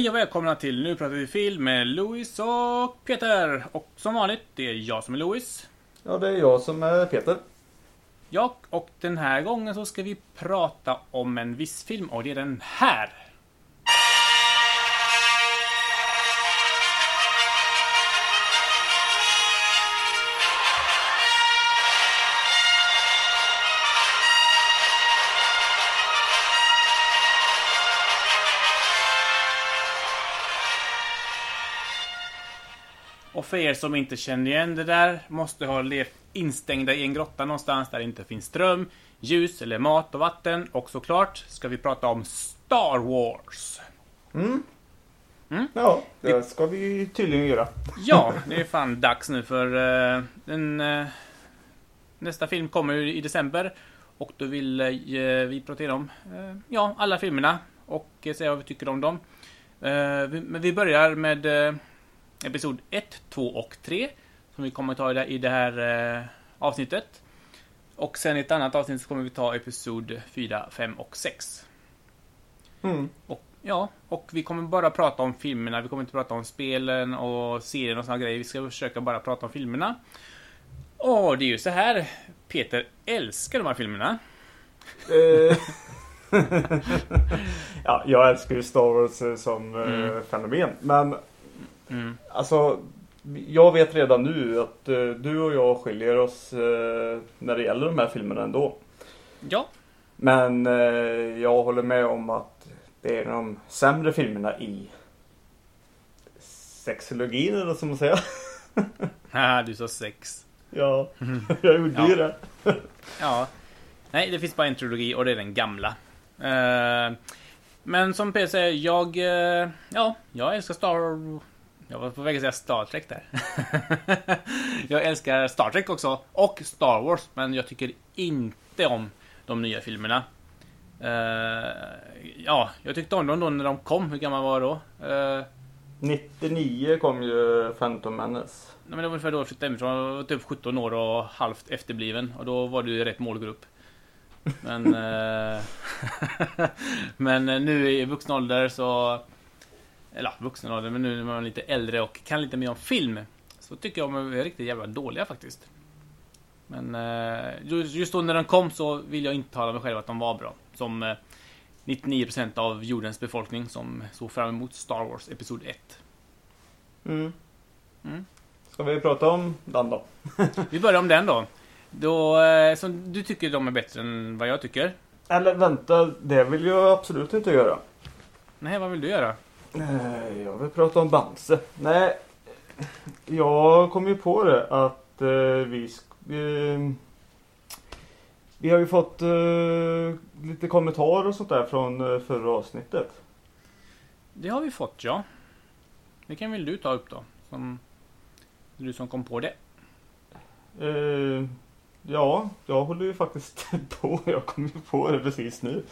Hej och välkomna till Nu pratar vi film med Louis och Peter. Och som vanligt, det är jag som är Louis. Ja, det är jag som är Peter. Ja, och den här gången så ska vi prata om en viss film och det är den här. För er som inte känner igen det där måste ha levt instängda i en grotta någonstans där det inte finns ström, ljus eller mat och vatten. Och såklart ska vi prata om Star Wars. Mm. Mm. Ja, det ska vi tydligen göra. Ja, det är fan dags nu för uh, den, uh, nästa film kommer ju i december. Och då vill uh, vi prata om ja, alla filmerna och säga vad vi tycker om dem. Men vi börjar med Episod 1, 2 och 3 som vi kommer ta i det här avsnittet. Och sen i ett annat avsnitt så kommer vi ta Episod 4, 5 och 6. Mm. Och, ja, och vi kommer bara prata om filmerna. Vi kommer inte prata om spelen och serien och såna grejer. Vi ska försöka bara prata om filmerna. Och det är ju så här. Peter älskar de här filmerna. Eh, ja, jag älskar ju Star Wars eh, som eh, Mm. fenomen. Men Mm. alltså, jag vet redan nu att eh, du och jag skiljer oss eh, när det gäller de här filmerna ändå. Ja, Men eh, jag håller med om att det är de sämre filmerna i sexologin eller som man säger. Haha, du sa sex. ja, jag gjorde Ja. ju det. Ja. Nej, det finns bara en trilogi och det är den gamla. Men som säger, jag... ja, jag älskar Star... Jag var på väg att säga Star Trek där. jag älskar Star Trek också. Och Star Wars. Men jag tycker inte om de nya filmerna. Eh, ja, jag tyckte om dem då när de kom. Hur gammal var jag då? Eh, 99 kom ju Phantom Menace. Nej, men det var ungefär då jag flyttade hemifrån. Jag var typ 17 år och halvt efterbliven. Och då var det ju rätt målgrupp. Men... eh, men nu i vuxen ålder så... Eller vuxen ålder, men nu när man är lite äldre och kan lite mer om film. Så tycker jag de är riktigt jävla dåliga faktiskt. Men eh, just då när de kom så vill jag inte tala mig själv att de var bra. Som eh, 99% av jordens befolkning som såg fram emot Star Wars Episod 1. Mm. Mm. Ska vi prata om den då? Vi börjar om den då. Då, eh, som du tycker de är bättre än vad jag tycker. Eller vänta, det vill jag absolut inte göra. Nej, vad vill du göra? Eh, Jag vill prata om Bamse. Nej, jag kom ju på det att eh, vi... eh, vi har ju fått eh, lite kommentarer och sånt där från eh, förra avsnittet. Det har vi fått, ja. Det kan väl du ta upp då? Som du som kom på det. Eh, ja, jag håller ju faktiskt på. Jag kom ju på det precis nu.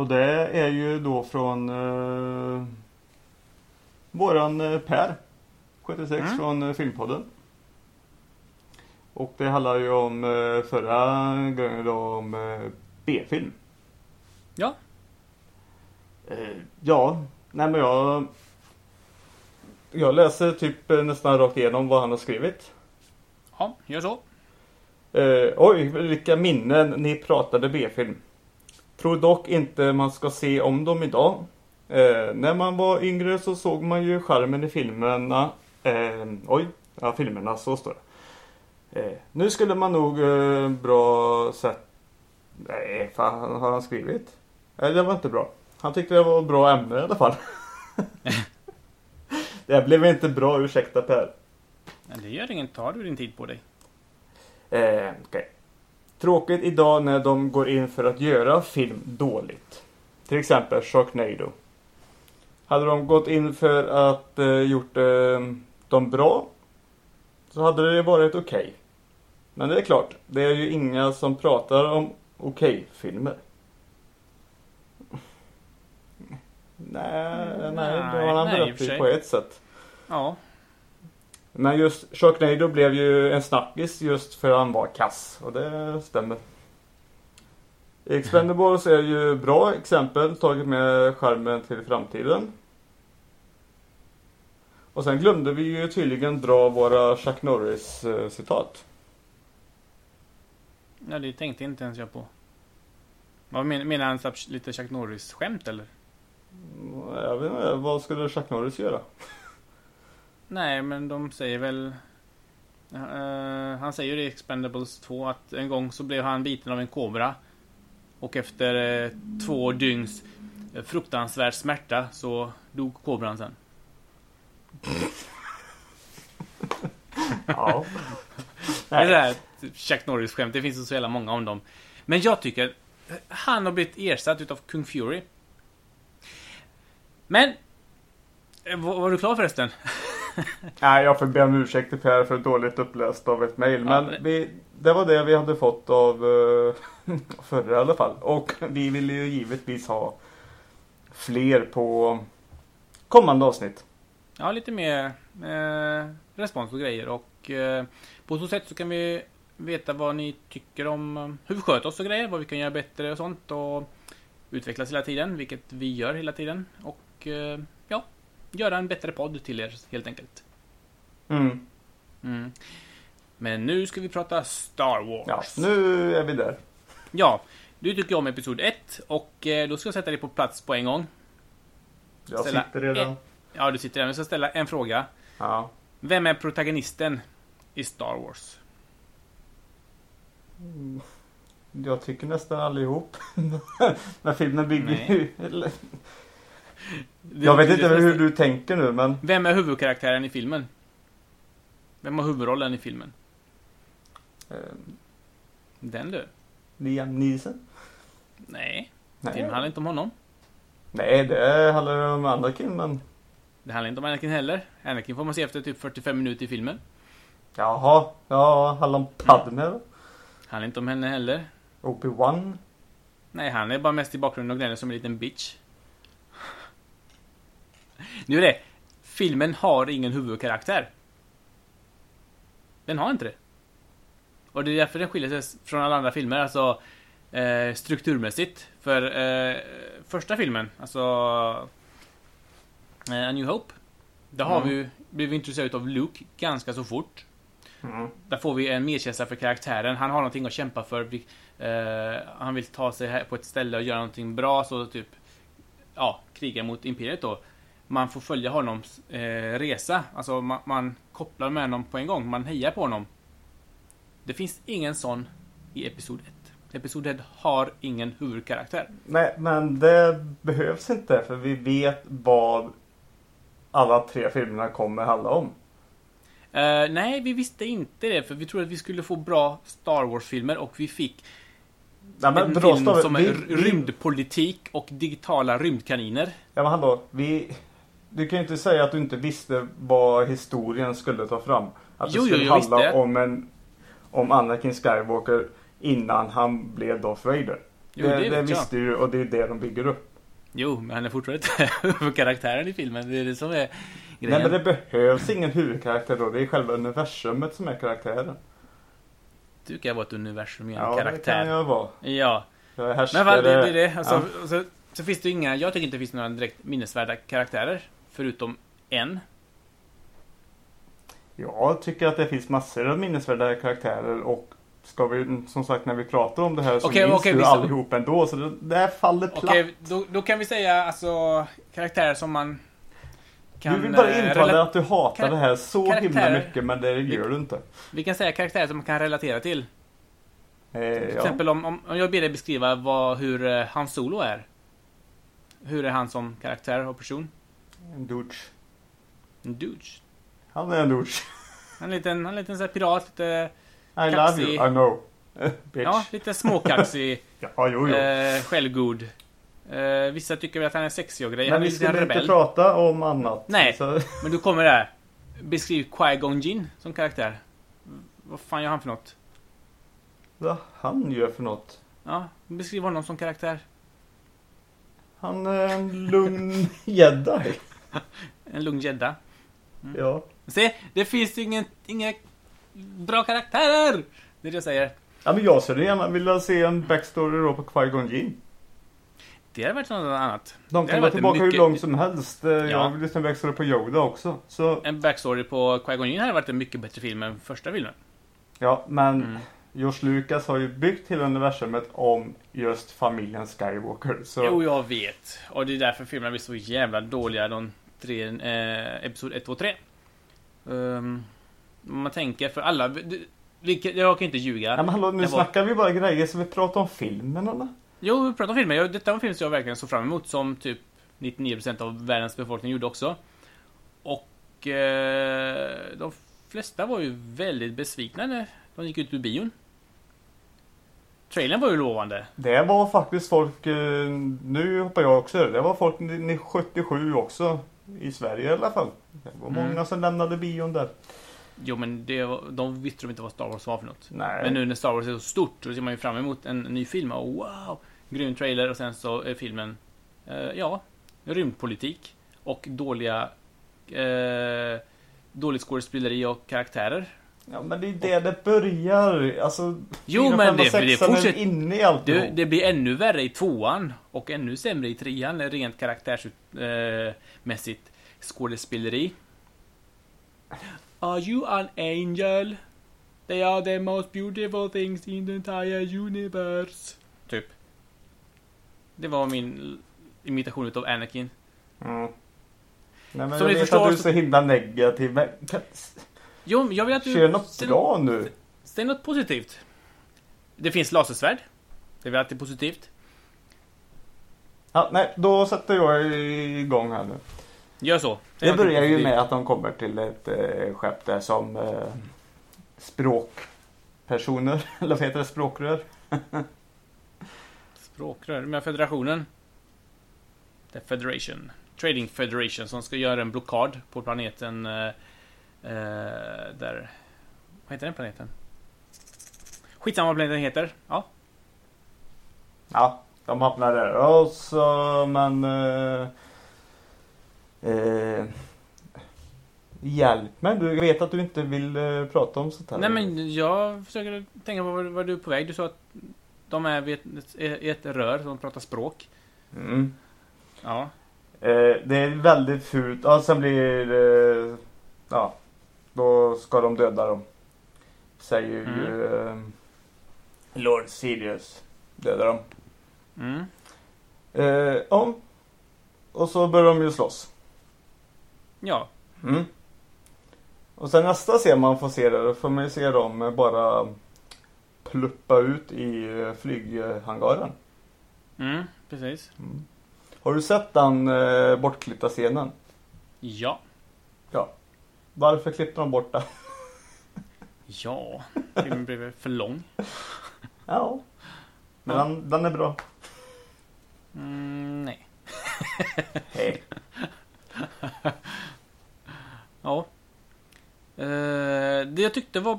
Och det är ju då från eh, våran eh, Per. 76 Mm. från eh, Filmpodden. Och det handlar ju om eh, förra gången då om B-film. Ja. Ja, nej men jag jag läser typ nästan rakt igenom vad han har skrivit. Ja, gör så. Eh, oj, vilka minnen ni pratade B-film. Tror dock inte man ska se om dem idag. Eh, när man var yngre så såg man ju charmen i filmerna. Eh, oj, ja filmerna, så står det. Eh, nu skulle man nog eh, bra sett... Nej, fan har han skrivit? Nej, det var inte bra. Han tyckte det var bra ämne i alla fall. det blev inte bra, ursäkta Per. Men det gör inget. Ta du din tid på dig. Eh, okej. Tråkigt idag när de går in för att göra film dåligt. Till exempel Sharknado. Hade de gått in för att eh, gjort eh, dem bra så hade det varit okej. Men det är klart, det är ju inga som pratar om okej-filmer. Nej, nej, det har han nej, rätt i på ett sätt. Ja. Men just Sharknado blev ju en snackis just för han var kass. Och det stämmer. Expendables är ju bra exempel tagit med skärmen till framtiden. Och sen glömde vi ju tydligen dra våra Chuck Norris citat. Ja, det tänkte inte ens jag på. Vad men, menar han? Lite Chuck Norris-skämt eller? Jag vet inte, vad skulle Chuck Norris göra? Nej, men de säger väl... eh, han säger i Expendables 2 att en gång så blev han biten av en kobra. Och efter eh, två dygns eh, fruktansvärd smärta så dog kobran sen. Ja. Det är här Chuck Norris-skämt. Det finns så jävla många om dem. Men jag tycker han har blivit ersatt utav Kung Fury. Men... eh, Var, var du klar förresten? Nej, jag får be om ursäkt till Per för dåligt uppläst av ett mejl. Ja, Men det- vi, det var det vi hade fått av uh, förra i alla fall. Och vi vill ju givetvis ha fler på kommande avsnitt. Ja, lite mer eh, respons och grejer. Och eh, på så sätt så kan vi veta vad ni tycker om eh, hur vi sköter oss och grejer. Vad vi kan göra bättre och sånt. Och utvecklas hela tiden, vilket vi gör hela tiden. Och eh, ja, göra en bättre podd till er helt enkelt. Mm. Mm. Men nu ska vi prata Star Wars. Ja, nu är vi där. Ja, du tycker om Episod 1 och eh, då ska jag sätta dig på plats på en gång. Jag Ställa sitter redan. Ja, du sitter där. Jag ska ställa en fråga. Ja. Vem är protagonisten i Star Wars? Jag tycker nästan allihop. När filmen bygger Jag vet inte hur du tänker nu men... Vem är huvudkaraktären i filmen? Vem har huvudrollen i filmen? Eh, Den du? Liam Neeson? Nej, Nej. filmen handlar inte om honom. Nej, det handlar om Anakin men... Det handlar inte om Anakin heller. Anakin får man se efter typ 45 minuter i filmen. Jaha, ja, handlar om Padme då? Handlar inte om henne heller. Obi-Wan? Nej, han är bara mest i bakgrunden och gnäller som en liten bitch. Nu är det. Filmen har ingen huvudkaraktär. Den har inte det. Och det är därför den skiljer sig från alla andra filmer, alltså eh, strukturmässigt. För eh, första filmen, alltså eh, A New Hope. Där har Mm. vi ju blivit introducerade av Luke ganska så fort. Mm. Där får vi en medkänsla för karaktären. Han har någonting att kämpa för. Vi- Eh, han vill ta sig på ett ställe och göra någonting bra, så typ ja, kriga mot Imperiet då. Man får följa honoms eh, resa. Alltså man, man kopplar med honom på en gång. Man hejar på honom. Det finns ingen sån i Episod 1. Episod 1 har ingen huvudkaraktär. Nej, men det behövs inte för vi vet vad alla tre filmerna kommer handla om. Eh, nej, vi visste inte det, för vi trodde att vi skulle få bra Star Wars-filmer och vi fick Nej, men en bra film som vi- är rymdpolitik och digitala rymdkaniner. Ja, men hallå, vi... Du kan ju inte säga att du inte visste vad historien skulle ta fram. Att Jo, det jo, skulle visste. handla om en... Om Anakin Skywalker innan han blev Darth Vader. Jo, det det det vet jag. visste ju och det är det de bygger upp. Jo, men han är fortfarande inte huvudkaraktären i filmen. Det är det som är grejen. Nej men det behövs ingen huvudkaraktär då. Det är själva universumet som är karaktären. Du kan vara ett universum i en Ja, det karaktär. kan jag vara. Ja, Jag men vad, det, det är det. Alltså, Ja. så, så finns det inga, jag tycker inte det finns några direkt minnesvärda karaktärer. Förutom en. Jag tycker att det finns massor av minnesvärda karaktärer och ska vi, som sagt när vi pratar om det här så Okej, minns okej, du vi- allihop ändå. Så det, det här faller platt. Okej, då, då kan vi säga alltså karaktärer som man kan... du vill bara eh, intala att du hatar det här så himla mycket men det gör du inte. Vi kan säga karaktärer som man kan relatera till. Eh, Till ja. exempel om, om, om jag ber dig beskriva vad, hur eh, Hans Solo är. Hur är han som karaktär och person? En douche. En douche. Han är en douche. En liten, en liten så här pirat, lite... I love Kaxig. you, I know. Bitch. Ja, lite småkaxig, Ja, jo, jo. eh, självgod. Eh, vissa tycker väl att han är sexig och grejer. men Han vi skulle inte prata om annat. Nej. Så, Men du kommer där. Beskriv Qui-Gon Jinn som karaktär. Vad fan gör han för något? vad han gör för något. Ja, beskriv honom som karaktär. Han är en lugn jedi. En lugn gädda. Ja. Se, det finns ingen, inga bra karaktärer! Det är det jag säger. Ja men jag skulle gärna vilja se en backstory då på Qui-Gon Jinn. Det hade varit något annat. De kan vara tillbaka mycket- hur långt som helst. Eh, Ja. Jag vill lyssna en backstory på Yoda också. Så En backstory på Qui-Gon Jinn hade varit en mycket bättre film än första filmen. ja, men Mm. George Lucas har ju byggt hela universumet om just familjen Skywalker. Så Jo, jag vet. Och det är därför filmerna blir så jävla dåliga, de tre, eh, episod 1, 2, 3. Um, man tänker, för alla... det- jag kan inte ljuga. Ja, men hallå, nu var- snackar vi bara grejer så vi pratar om filmen eller? Jo, vi pratar om filmer. Jag- Detta var en film som jag verkligen såg fram emot, som typ 99% av världens befolkning gjorde också. Och eh, de flesta var ju väldigt besvikna när de gick ut ur bion. Trailern var ju lovande. Det var faktiskt folk, eh, nu hoppar jag också det var folk ni- ni 77 också. I Sverige i alla fall. Det var Mm. många som lämnade bion där. Jo, men det de visste de inte vad Star Wars var för något. Nej. Men nu när Star Wars är så stort, så ser man ju fram emot en ny film. Och wow! Grym trailer och sen så är filmen, eh, ja, rymdpolitik. Och dåliga, eh, dåligt skådespeleri och karaktärer. Ja men det är det det börjar. Alltså, Jo, men det- det fortsätter- inne i allt. Det, det blir ännu värre i tvåan och ännu sämre i trean rent karaktärsmässigt skådespeleri. Are you an angel? They are the most beautiful things in the entire universe. Typ. Det var min imitation utav Anakin. Mm. Nej men Som jag vet förstår att du är så- himla negativ. Men. Jo, jag vill att du... Kör något bra nu. Säg något positivt. Det finns lasersvärd. Det är väl alltid positivt. Ja, nej, då sätter jag igång här nu. Gör så. Det något börjar ju med att de kommer till ett eh, skepp där som eh, språkpersoner, eller vad heter det, språkrör? Språkrör med federationen. The Federation. Trading Federation som ska göra en blockad på planeten eh, eh, där... Vad heter den planeten? Skitsamma vad planeten heter. Ja. Ja, de hamnar där. Och så, men... Eh, eh, hjälp mig, du vet att du inte vill eh, prata om sånt här. Nej men jag försöker tänka på var du är på väg. Du sa att de är vid ett, i ett rör som pratar språk. Mm. Ja. Eh, det är väldigt fult. Ja, sen blir eh, Ja, då ska de döda dem. Säger ju eh, Lord Sirius. Dödar dem. Mm. Eh, ja. Och så börjar de ju slåss. Ja. Mm. Och sen nästa scen man får se där, då får man ju se dem bara pluppa ut i eh, flyghangaren. Mm, precis. Har du sett den eh, bortklippta scenen? Ja. Ja. Varför klippte de bort den? Ja. Filmen blev för lång. Ja. Men Ja. Den, den är bra. Mm, nej. Hej. Ja. Eh, det jag tyckte var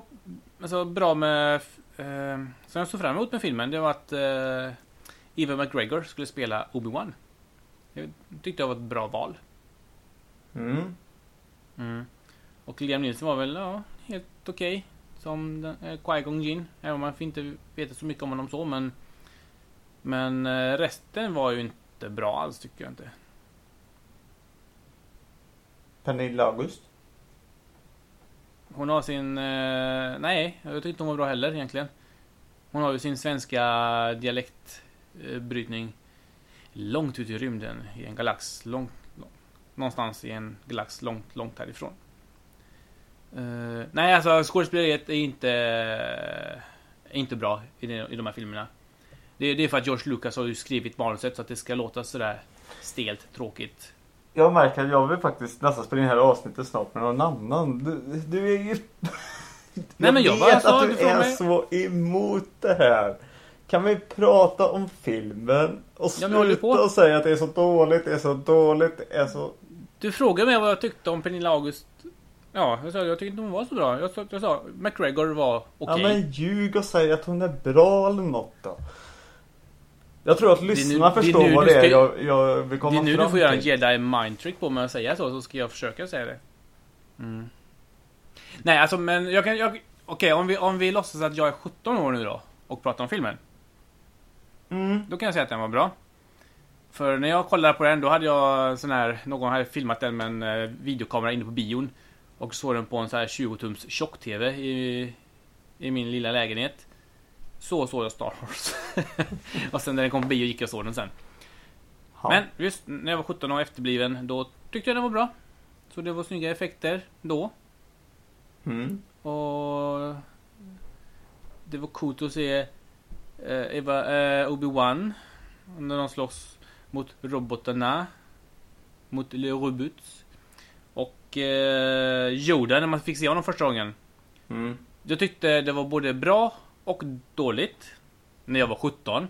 alltså, bra med... Eh, som jag såg fram emot med filmen, det var att eh, Evan McGregor skulle spela Obi-Wan. Det tyckte jag var ett bra val. Mm. Mm. Och Liam Neeson var väl, ja, helt okej. som den- eh, Qui-Gon Jinn. Även om man inte vet så mycket om honom så, men... Men eh, resten var ju inte bra alls, tycker jag inte. Pernilla August. Hon har sin... Eh, nej, jag tyckte inte hon var bra heller egentligen. Hon har ju sin svenska dialektbrytning långt ut i rymden i en galax långt, långt någonstans i en galax långt, långt härifrån. Eh, nej, alltså skådespeleriet är inte är inte bra i, de, i de här filmerna. Det, det är för att George Lucas har ju skrivit manuset så att det ska låta sådär stelt, tråkigt. Jag märker att jag vill faktiskt nästan spela in här avsnittet snart med någon annan. Du, du är ju... Nej, men jag vet sa att du du är mig- så emot det här. Kan vi prata om filmen och sluta och säga att det är så dåligt, det är så dåligt, det är så... Du frågade mig vad jag tyckte om Pernilla August. Ja, jag sa jag tyckte inte hon var så bra. Jag sa, jag sa McGregor var okej. Ja men ljug och säg att hon är bra eller något då. Jag tror att lyssnarna det förstår vad det är jag, jag vill Det komma är nu fram du får göra en till. jedi mind trick på mig och säga så, så ska jag försöka säga det. Mm. Nej, alltså men jag kan... Jag, Okej, om, vi, om vi låtsas att jag är 17 år nu då. och prata om filmen. Mm. Då kan jag säga att den var bra. För när jag kollade på den, då hade jag sån här, någon hade filmat den med en eh, videokamera inne på bion. Och såg den på en sån här 20-tums tjock-TV i, i min lilla lägenhet. Så såg jag Star Wars. och sen när den kom på bio gick jag och såg den sen. Ja. Men just när jag var 17 och efterbliven, då tyckte jag den var bra. Så det var snygga effekter då. Mm. Och det var coolt att se eh, Eva, eh, Obi-Wan när de slåss mot robotarna. Mot Le Robots. Och eh, Yoda när man fick se honom första gången. Mm. Jag tyckte det var både bra och dåligt. När jag var 17.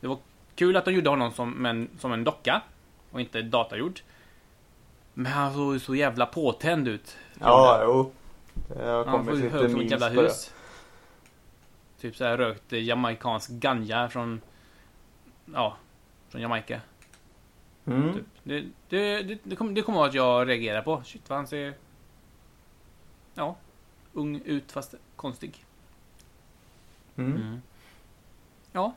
Det var kul att de gjorde honom som en, som en docka. Och inte datagjord. Men han såg ju så jävla påtänd ut. Ja, jo. Det har Han lite högt som ett jävla hus. Typ så här rökt eh, jamaicansk ganja från... Ja, från Jamaica. Mm. Typ. Det, det, det, det kommer kommer att jag reagerar på. Shit vad han ser... Ja, ung ut fast konstig. Mm. Mm. Ja,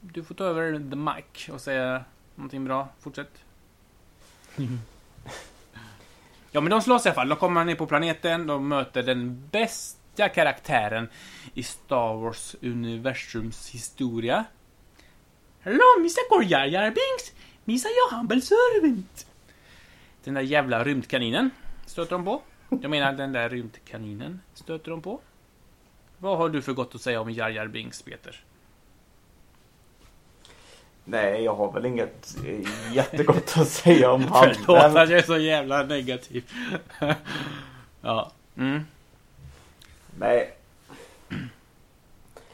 du får ta över the mic och säga någonting bra. Fortsätt. ja, men de slåss i alla fall. De kommer ner på planeten. De möter den bästa karaktären i Star Wars universums historia. Hello, Mr. Jar Jar Binks! Your humble servant! Den där jävla rymdkaninen stöter de på. Jag menar den där rymdkaninen stöter de på. Vad har du för gott att säga om Jar Jar Binks, Peter? Nej, jag har väl inget eh, jättegott att säga om han. Förlåt men- att jag är så jävla negativ. ja. Mm. Nej.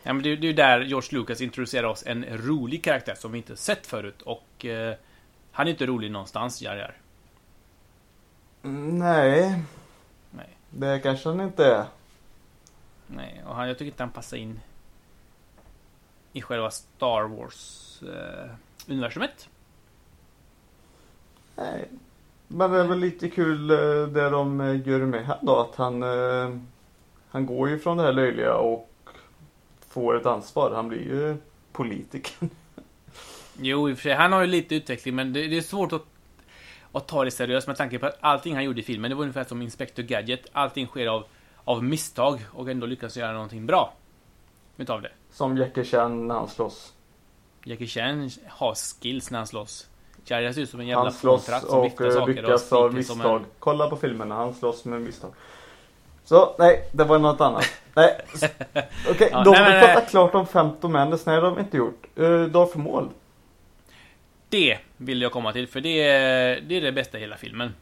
Ja men det, det är ju där George Lucas introducerar oss en rolig karaktär som vi inte sett förut. Och eh, han är inte rolig någonstans, Jar Jar. Nej, Nej. det kanske han inte är. Nej, och han, jag tycker inte han passar in i själva Star Wars-universumet. Nej. Men det är väl lite kul eh, det de eh, gör med han då. Att han, eh, han går ju från det här löjliga och får ett ansvar. Han blir ju politiker. Jo, i och för sig, han har ju lite utveckling, men det, det är svårt att, att ta det seriöst med tanke på att allting han gjorde i filmen, det var ungefär som Inspector Gadget. Allting sker av, av misstag och ändå lyckas göra någonting bra utav det. Som Jackie Chan när han slåss. Jackie Chan har skills när han slåss. Jar Jar ser ut som en jävla fåntratt som och viftar eh, saker och lyckas av skriker som misstag. en... Kolla på filmerna, han slåss med misstag. Så, nej, det var något annat. Nej, okej, Ja, de nej, har pratat eh, klart om Phantom Menace. Nej, det har de inte gjort. Uh, Darth Maul. Det vill jag komma till, för det är, det är det bästa i hela filmen.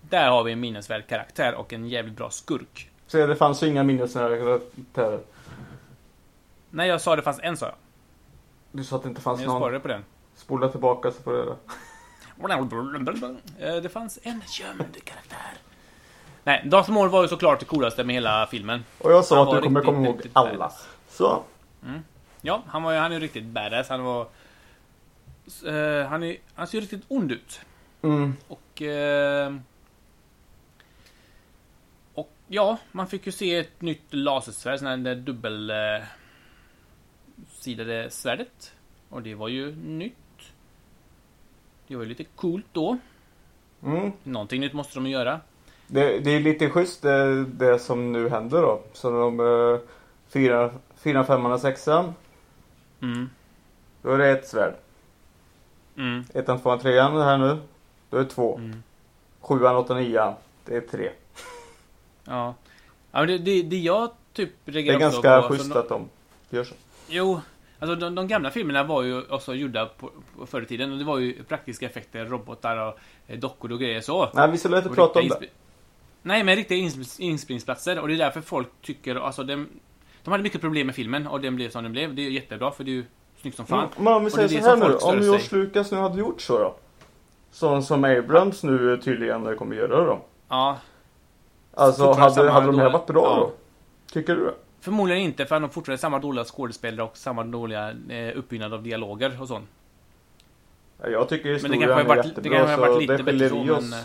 Där har vi en minnesvärd karaktär och en jävligt bra skurk. Så det fanns ju inga minnesvärda karaktärer. Nej, jag sa det fanns en sa jag. Du sa att det inte fanns jag någon. svarade på den. Spola tillbaka så får du höra. Eh, Det fanns en gömd karaktär. Nej, Darth Maul var ju såklart det coolaste med hela filmen. Och jag sa Han att du kommer komma ihåg alla. Så. Ja, han var ju han är ju riktigt badass. Han var... eh, han, är, han ser ju riktigt ond ut. Mm. Och... eh, och ja, man fick ju se ett nytt lasersvärd, sån här det dubbel... Uh, sidade svärdet. Och det var ju nytt. Det var ju lite coolt då. Mm. Någonting nytt måste de göra. Det, det är lite schysst det, det som nu händer då. Så de uh, fyra, fyra, femman och sexan. Mm. Då är det ett svärd. Mm. Ettan, tvåan, trean det här nu. Då är det två. Mm. Sjuan, åttan, nian. Det är tre. Ja. ja men det, det, det jag typ Det är reagerar också ganska på, schysst alltså, att de gör så. Jo, alltså de, de gamla filmerna var ju också gjorda på, på förr i tiden och det var ju praktiska effekter, robotar och eh, dockor och grejer så. Nej, vi skulle inte prata om det. Nej, men riktiga insp- inspelningsplatser och det är därför folk tycker, alltså de, de hade mycket problem med filmen och den blev som den blev. Det är jättebra för det är ju snyggt som fan. Men om vi säger det så här som nu. Om. George Lucas nu hade gjort så då. Så som Abrams nu tydligen kommer göra då. Ja, Alltså hade, hade de här varit bra ja. då? Tycker du det? förmodligen inte för han har fortfarande samma dåliga skådespelare och samma dåliga eh, uppbyggnad av dialoger och sånt. Ja, Jag tycker Men det historien är varit, det jättebra kanske har varit så lite det skiljer i oss. men...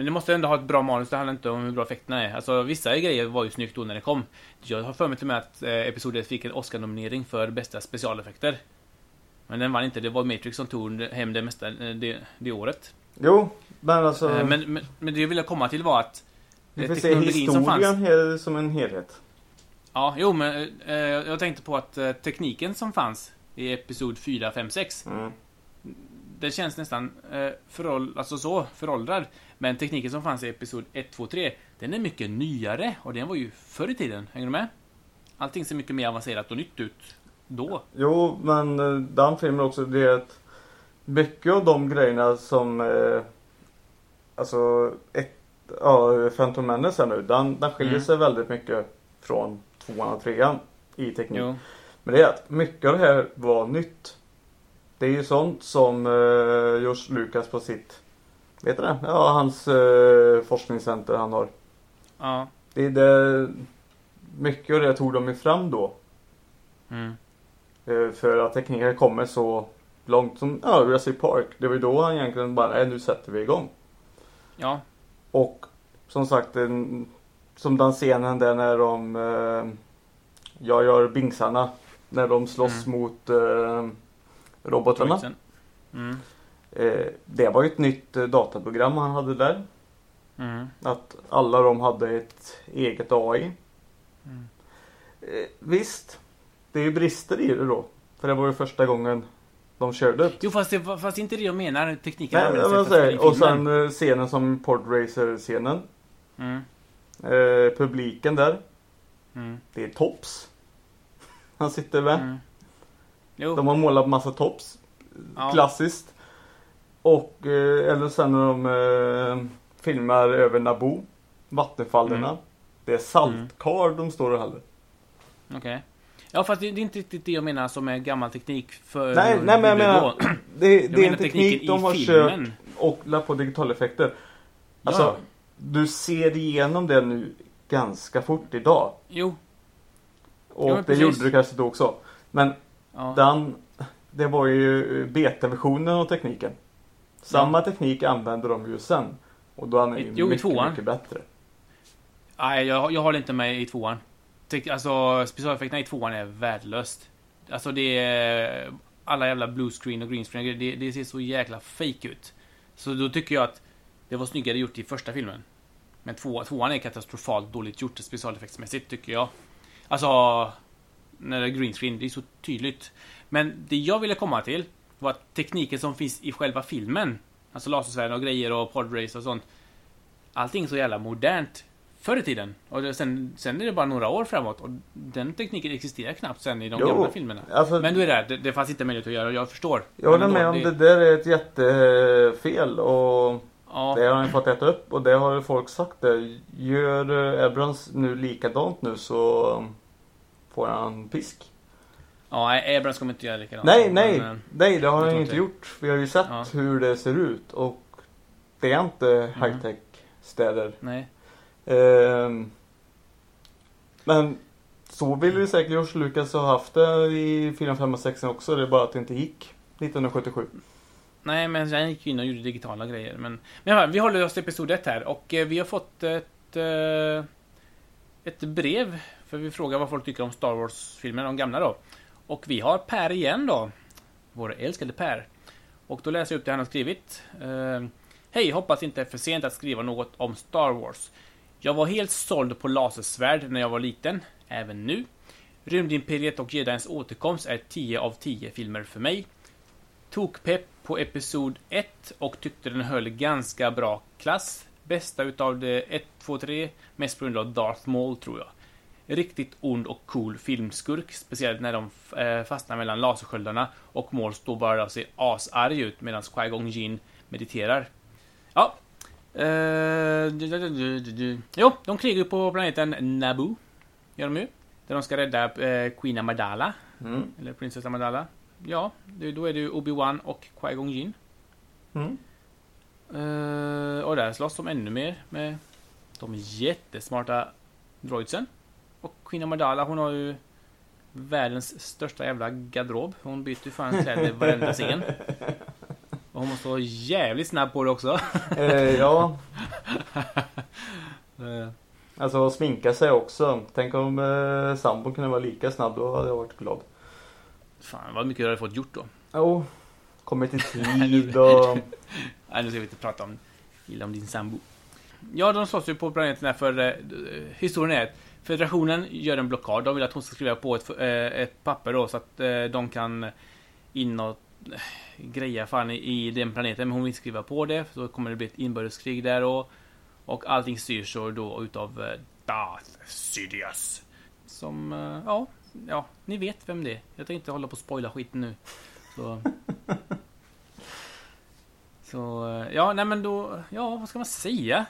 Men det måste ändå ha ett bra manus, det handlar inte om hur bra effekterna är. Alltså vissa grejer var ju snyggt då när det kom. Jag har för mig till och med att eh, Episod 1 fick en Oscar-nominering för bästa specialeffekter. Men den vann inte, det var Matrix som tog hem det mesta eh, det, det året. Jo, men alltså... Eh, Men, men, men det jag ville komma till var att vi eh, får se teknologin som fanns- historien som en helhet. Ja, jo men eh, jag tänkte på att eh, tekniken som fanns i Episod 4, 5, 6 Mm. Det känns nästan eh, föråld, alltså så, föråldrad. Men tekniken som fanns i Episod 1, 2, 3 Den är mycket nyare och den var ju förr i tiden. Hänger du med? Allting ser mycket mer avancerat och nytt ut då. Jo, men eh, den filmen också, det är att mycket av de grejerna som eh, alltså ett, ja, Phantom Menace nu, den, den skiljer Mm. sig väldigt mycket från tvåan och trean i teknik. Jo. Men det är att mycket av det här var nytt. Det är ju sånt som eh, George Lucas på sitt, vet du det? Ja, hans eh, forskningscenter han har. Ja. Det är det, mycket av det tog de ju fram då. Mm. Eh, För att tekniken kommer så långt som ja, Jurassic Park. Det var ju då han egentligen bara, nej nu sätter vi igång. Ja. Och som sagt, en, som den scenen där när de, eh, jag gör bingsarna. När de slåss Mm. mot eh, robotarna. Mm. Eh, det var ju ett nytt eh, dataprogram han hade där. Mm. Att alla de hade ett eget AI. Mm. Eh, visst, det är ju brister i det då. För det var ju första gången de körde. Jo fast det fast inte det jag menar. Tekniken Nej, men säger, och sen scenen som Podracer-scenen. Mm. Eh, publiken där. Mm. Det är tops. Han sitter med. Mm. De har målat massa tops. Ja. Klassiskt. Och eh, eller sen när de eh, filmar över Naboo. Vattenfallen. Mm. Det är saltkar de står och häller. Okej. Ja fast det, det är inte riktigt det jag menar som är gammal teknik för... Nej, nej men jag det menar. då. Det, Jag det är menar en teknik tekniken de har filmen. köpt och lagt på digitaleffekter. Alltså, Ja. du ser igenom det nu ganska fort idag. Jo. Och men det precis. gjorde du kanske då också. Men Ja. den, det var ju betaversionen av tekniken. Samma teknik använder de ju sen. Och då är den ju Jo, mycket, tvåan. mycket bättre. Nej, jag, jag håller inte med i tvåan. Alltså, specialeffekterna i tvåan är värdelöst. Alltså det är... Alla jävla bluescreen och greenscreen, det, det ser så jäkla fake ut. Så då tycker jag att det var snyggare gjort i första filmen. Men två, tvåan är katastrofalt dåligt gjort specialeffektsmässigt, tycker jag. Alltså, när det är greenscreen, det är så tydligt. Men det jag ville komma till var att tekniken som finns i själva filmen, alltså lasersvärden och grejer och podrace och sånt. Allting är så jävla modernt förr i tiden. Och det, sen, sen är det bara några år framåt. Och den tekniken existerar knappt sen i de Jo, gamla filmerna. Alltså, Men du är där, det, det fanns inte möjlighet att göra, jag förstår. jag håller med om det där är ett jättefel. Och Ja, det har han fått äta upp. Och det har folk sagt det. Gör eh, Abrams nu likadant nu så får han pisk. Ja, nej, Abrams kommer inte göra likadant. Nej, nej, Men, eh, nej det har han ju inte gjort. Vi har ju sett Ja. hur det ser ut och det är inte Mm. high-tech städer. nej. Ehm, men så ville ju säkert George Lucas ha haft det i 4, 5 och 6 också. Det är bara att det inte gick 1977. Nej, men sen gick vi in och gjorde digitala grejer. Men, men vi håller oss till episod 1 här och eh, vi har fått ett, eh, ett brev. För vi frågar vad folk tycker om Star Wars-filmer, de gamla då. Och vi har Per igen då. Vår älskade Per. Och då läser jag upp det han har skrivit. Eh, Hej, hoppas inte är för sent att skriva något om Star Wars. Jag var helt såld på lasersvärd när jag var liten, även nu. Rymdimperiet och Jedins återkomst är 10 av 10 filmer för mig. Tokpepp på Episod 1 och tyckte den höll ganska bra klass. Bästa utav det 1, 2, 3, mest på grund av Darth Maul tror jag. Riktigt ond och cool filmskurk, speciellt när de eh, fastnar mellan lasersköldarna och Maul står bara och ser asarg ut medan Qui-Gon Jinn mediterar. Ja. Eh. Jo, de krigar ju på planeten Naboo. Gör de ju. Där de ska rädda eh, Queen Amidala. Mm. Eller prinsessa Amidala. Ja, då är det ju Obi-Wan och Qui-Gon Jinn. Mm. Eh, och där slåss de ännu mer med de jättesmarta droidsen. Och Queen Amidala, hon har ju världens största jävla garderob. Hon byter ju fan kläder varenda scen. Och hon måste vara jävligt snabb på det också. Eh, ja, Eh, Alltså sminka sig också. Tänk om eh, sambon kunde vara lika snabb. Då hade jag varit glad. Fan, vad mycket du hade fått gjort då. Jo. Kommit i tid och... Nej, nu ska vi inte prata om, illa om din sambo. Ja, de slåss ju på planeten här för eh, historien är att Federationen gör en blockad. De vill att hon ska skriva på ett, eh, ett papper då så att eh, de kan in och eh, greja fan i, den planeten. Men hon vill inte skriva på det. För då kommer det bli ett inbördeskrig där och, och allting styrs då, utav Darth Sidious. Som, ja, ja, ni vet vem det är. Jag tänkte inte hålla på och spoila skiten nu. Så... Så, ja, nej men då, ja, vad ska man säga?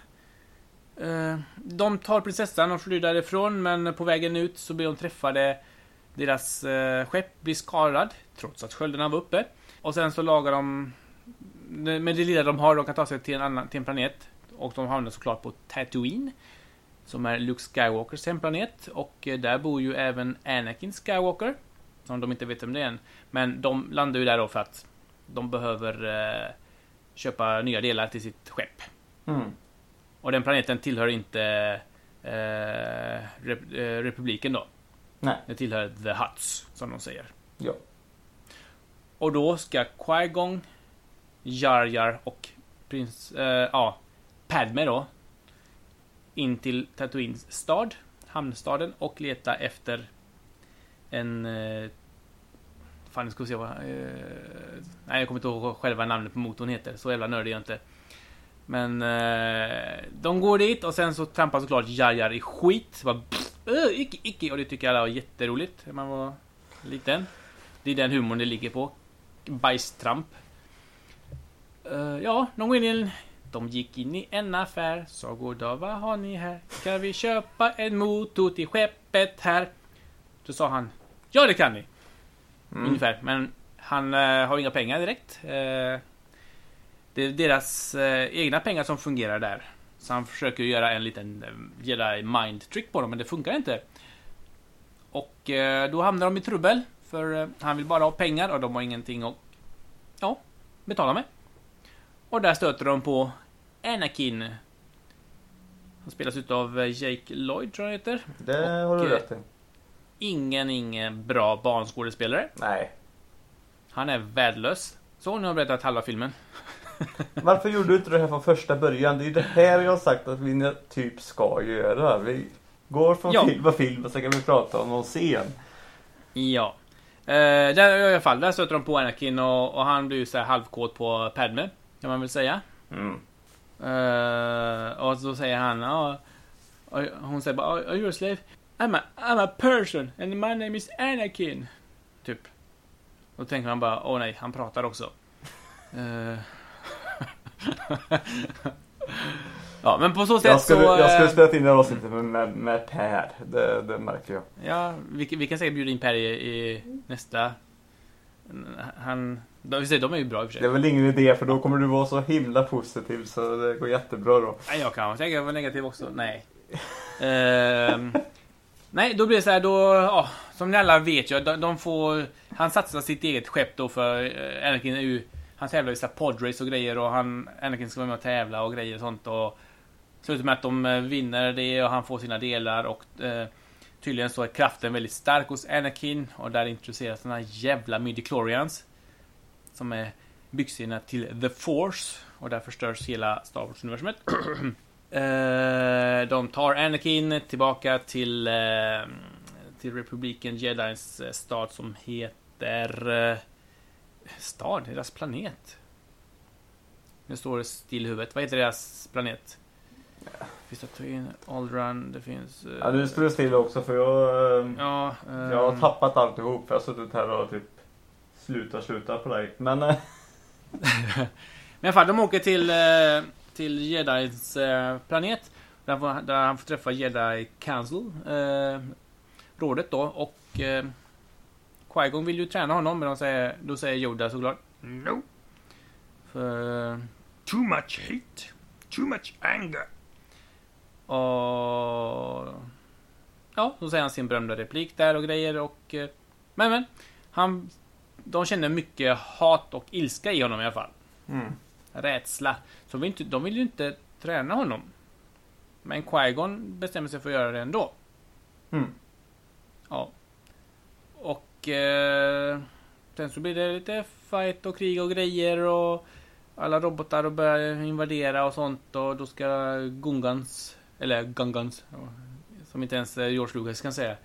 Eh, De tar prinsessan och flyr därifrån, men på vägen ut så blir de träffade. Deras eh, skepp blir skadad, trots att skölderna var uppe. Och sen så lagar de, med det lilla de har, de kan ta sig till en, annan, till en planet. Och de hamnar såklart på Tatooine. Som är Luke Skywalkers hemplanet. Och eh, där bor ju även Anakin Skywalker. Som de inte vet om det är än. Men de landar ju där då för att de behöver eh, köpa nya delar till sitt skepp. Mm. Och den planeten tillhör inte eh, rep- eh, republiken då. Nej. Det tillhör The Huts, som de säger. Ja. Och då ska Qui-Gon, Jar Jar och prins, eh, ja, Padme då. In till Tatooines stad, hamnstaden och leta efter en... Eh, fan, nu ska vi se vad... Eh, nej, jag kommer inte ihåg själva namnet på motorn heter. Så jävla nördig är jag inte. Men eh, de går dit och sen så trampar såklart Jar Jar i skit. Bara, pff, öh, icke, icke. Och det tycker alla var jätteroligt när man var liten. Det är den humorn det ligger på. Bajstramp. Eh, ja, de går in i en... De gick in i en affär, sa goddag, vad har ni här? Kan vi köpa en motor till skeppet här? Då sa han, ja det kan ni. Mm. Ungefär, men han eh, har inga pengar direkt. Eh, det är deras eh, egna pengar som fungerar där. Så han försöker göra en liten eh, jedi mind trick på dem, men det funkar inte. Och eh, då hamnar de i trubbel. För han vill bara ha pengar och de har ingenting att ja, betala med. Och där stöter de på Anakin. Han spelas eh, Jake Lloyd tror jag heter. Det Och, har du rätt i. Ingen, ingen bra barnskådespelare. Nej. Han är värdelös. Så nu har jag berättat halva filmen. Varför gjorde du inte det här från första början? Det är ju det här jag har sagt att vi typ ska göra. Vi går från Ja. film och film och så kan vi prata om någon scen. Ja. Eh, där i alla fall, där stöter de på Anakin och, och han blir ju så här halvkåt på Padme. Kan man väl säga. Mm. Eh, och så säger han, ja. och hon säger bara, are you a slave? I'm a, I'm a person and my name is Anakin. Typ. Då tänker man bara, åh nej, han pratar också. Eh. ja, men på så sätt Jag skulle, så... jag skulle eh, spela in det här avsnittet med, med, Per. Det, det märker jag. Ja, vi, vi kan säkert bjuda in Per i, i nästa... Han... De, de är ju bra i och för Det är sig. väl ingen idé för då kommer du vara så himla positiv så det går jättebra då. Nej, jag kan säkert vara negativ också. Nej. Ehm, nej, då blir det så här då... Ja, som ni alla vet ju, de, de får... Han satsar sitt eget skepp då för eh, Anakin är ju... Han tävlar i så här podrace och grejer och han... Anakin ska vara med och tävla och grejer och sånt och... Slutar med att de eh, vinner det och han får sina delar och... Eh, tydligen så är kraften väldigt stark hos Anakin och där introduceras den här jävla midichlorians. Som är byxorna till The Force och där förstörs hela Star Wars-universumet. Eh, de tar Anakin tillbaka till, eh, till republiken Jedis eh, stad som heter... Eh, Stad? Deras planet? Nu står det still i huvudet. Vad heter deras planet? Det finns Tatooine, Aldrun, det finns... eh, Ja, nu står det still också för jag, eh, Ja, jag har ehm, tappat alltihop. Jag har suttit här och typ sluta sluta på dig. Men eh, Men i alla fall, de åker till, eh, till Jedis eh, planet. Där, får, där han får träffa Jedi Council. Rådet då. Och Qui-Gon vill ju träna honom, men de säger, då säger Yoda såklart No. För... Too much hate. Too much anger. Och... Ja, då säger han sin berömda replik där och grejer och... eh, Men men. Han... De känner mycket hat och ilska i honom i alla fall mm. rädsla. Så de vill, inte, de vill ju inte träna honom. Men Qui-Gon bestämmer sig för att göra det ändå. Mm. Ja. Och eh, sen så blir det lite fight och krig och grejer och alla robotar och börjar invadera och sånt och då ska Gungans, eller Gungans, som inte ens George Lucas kan säga.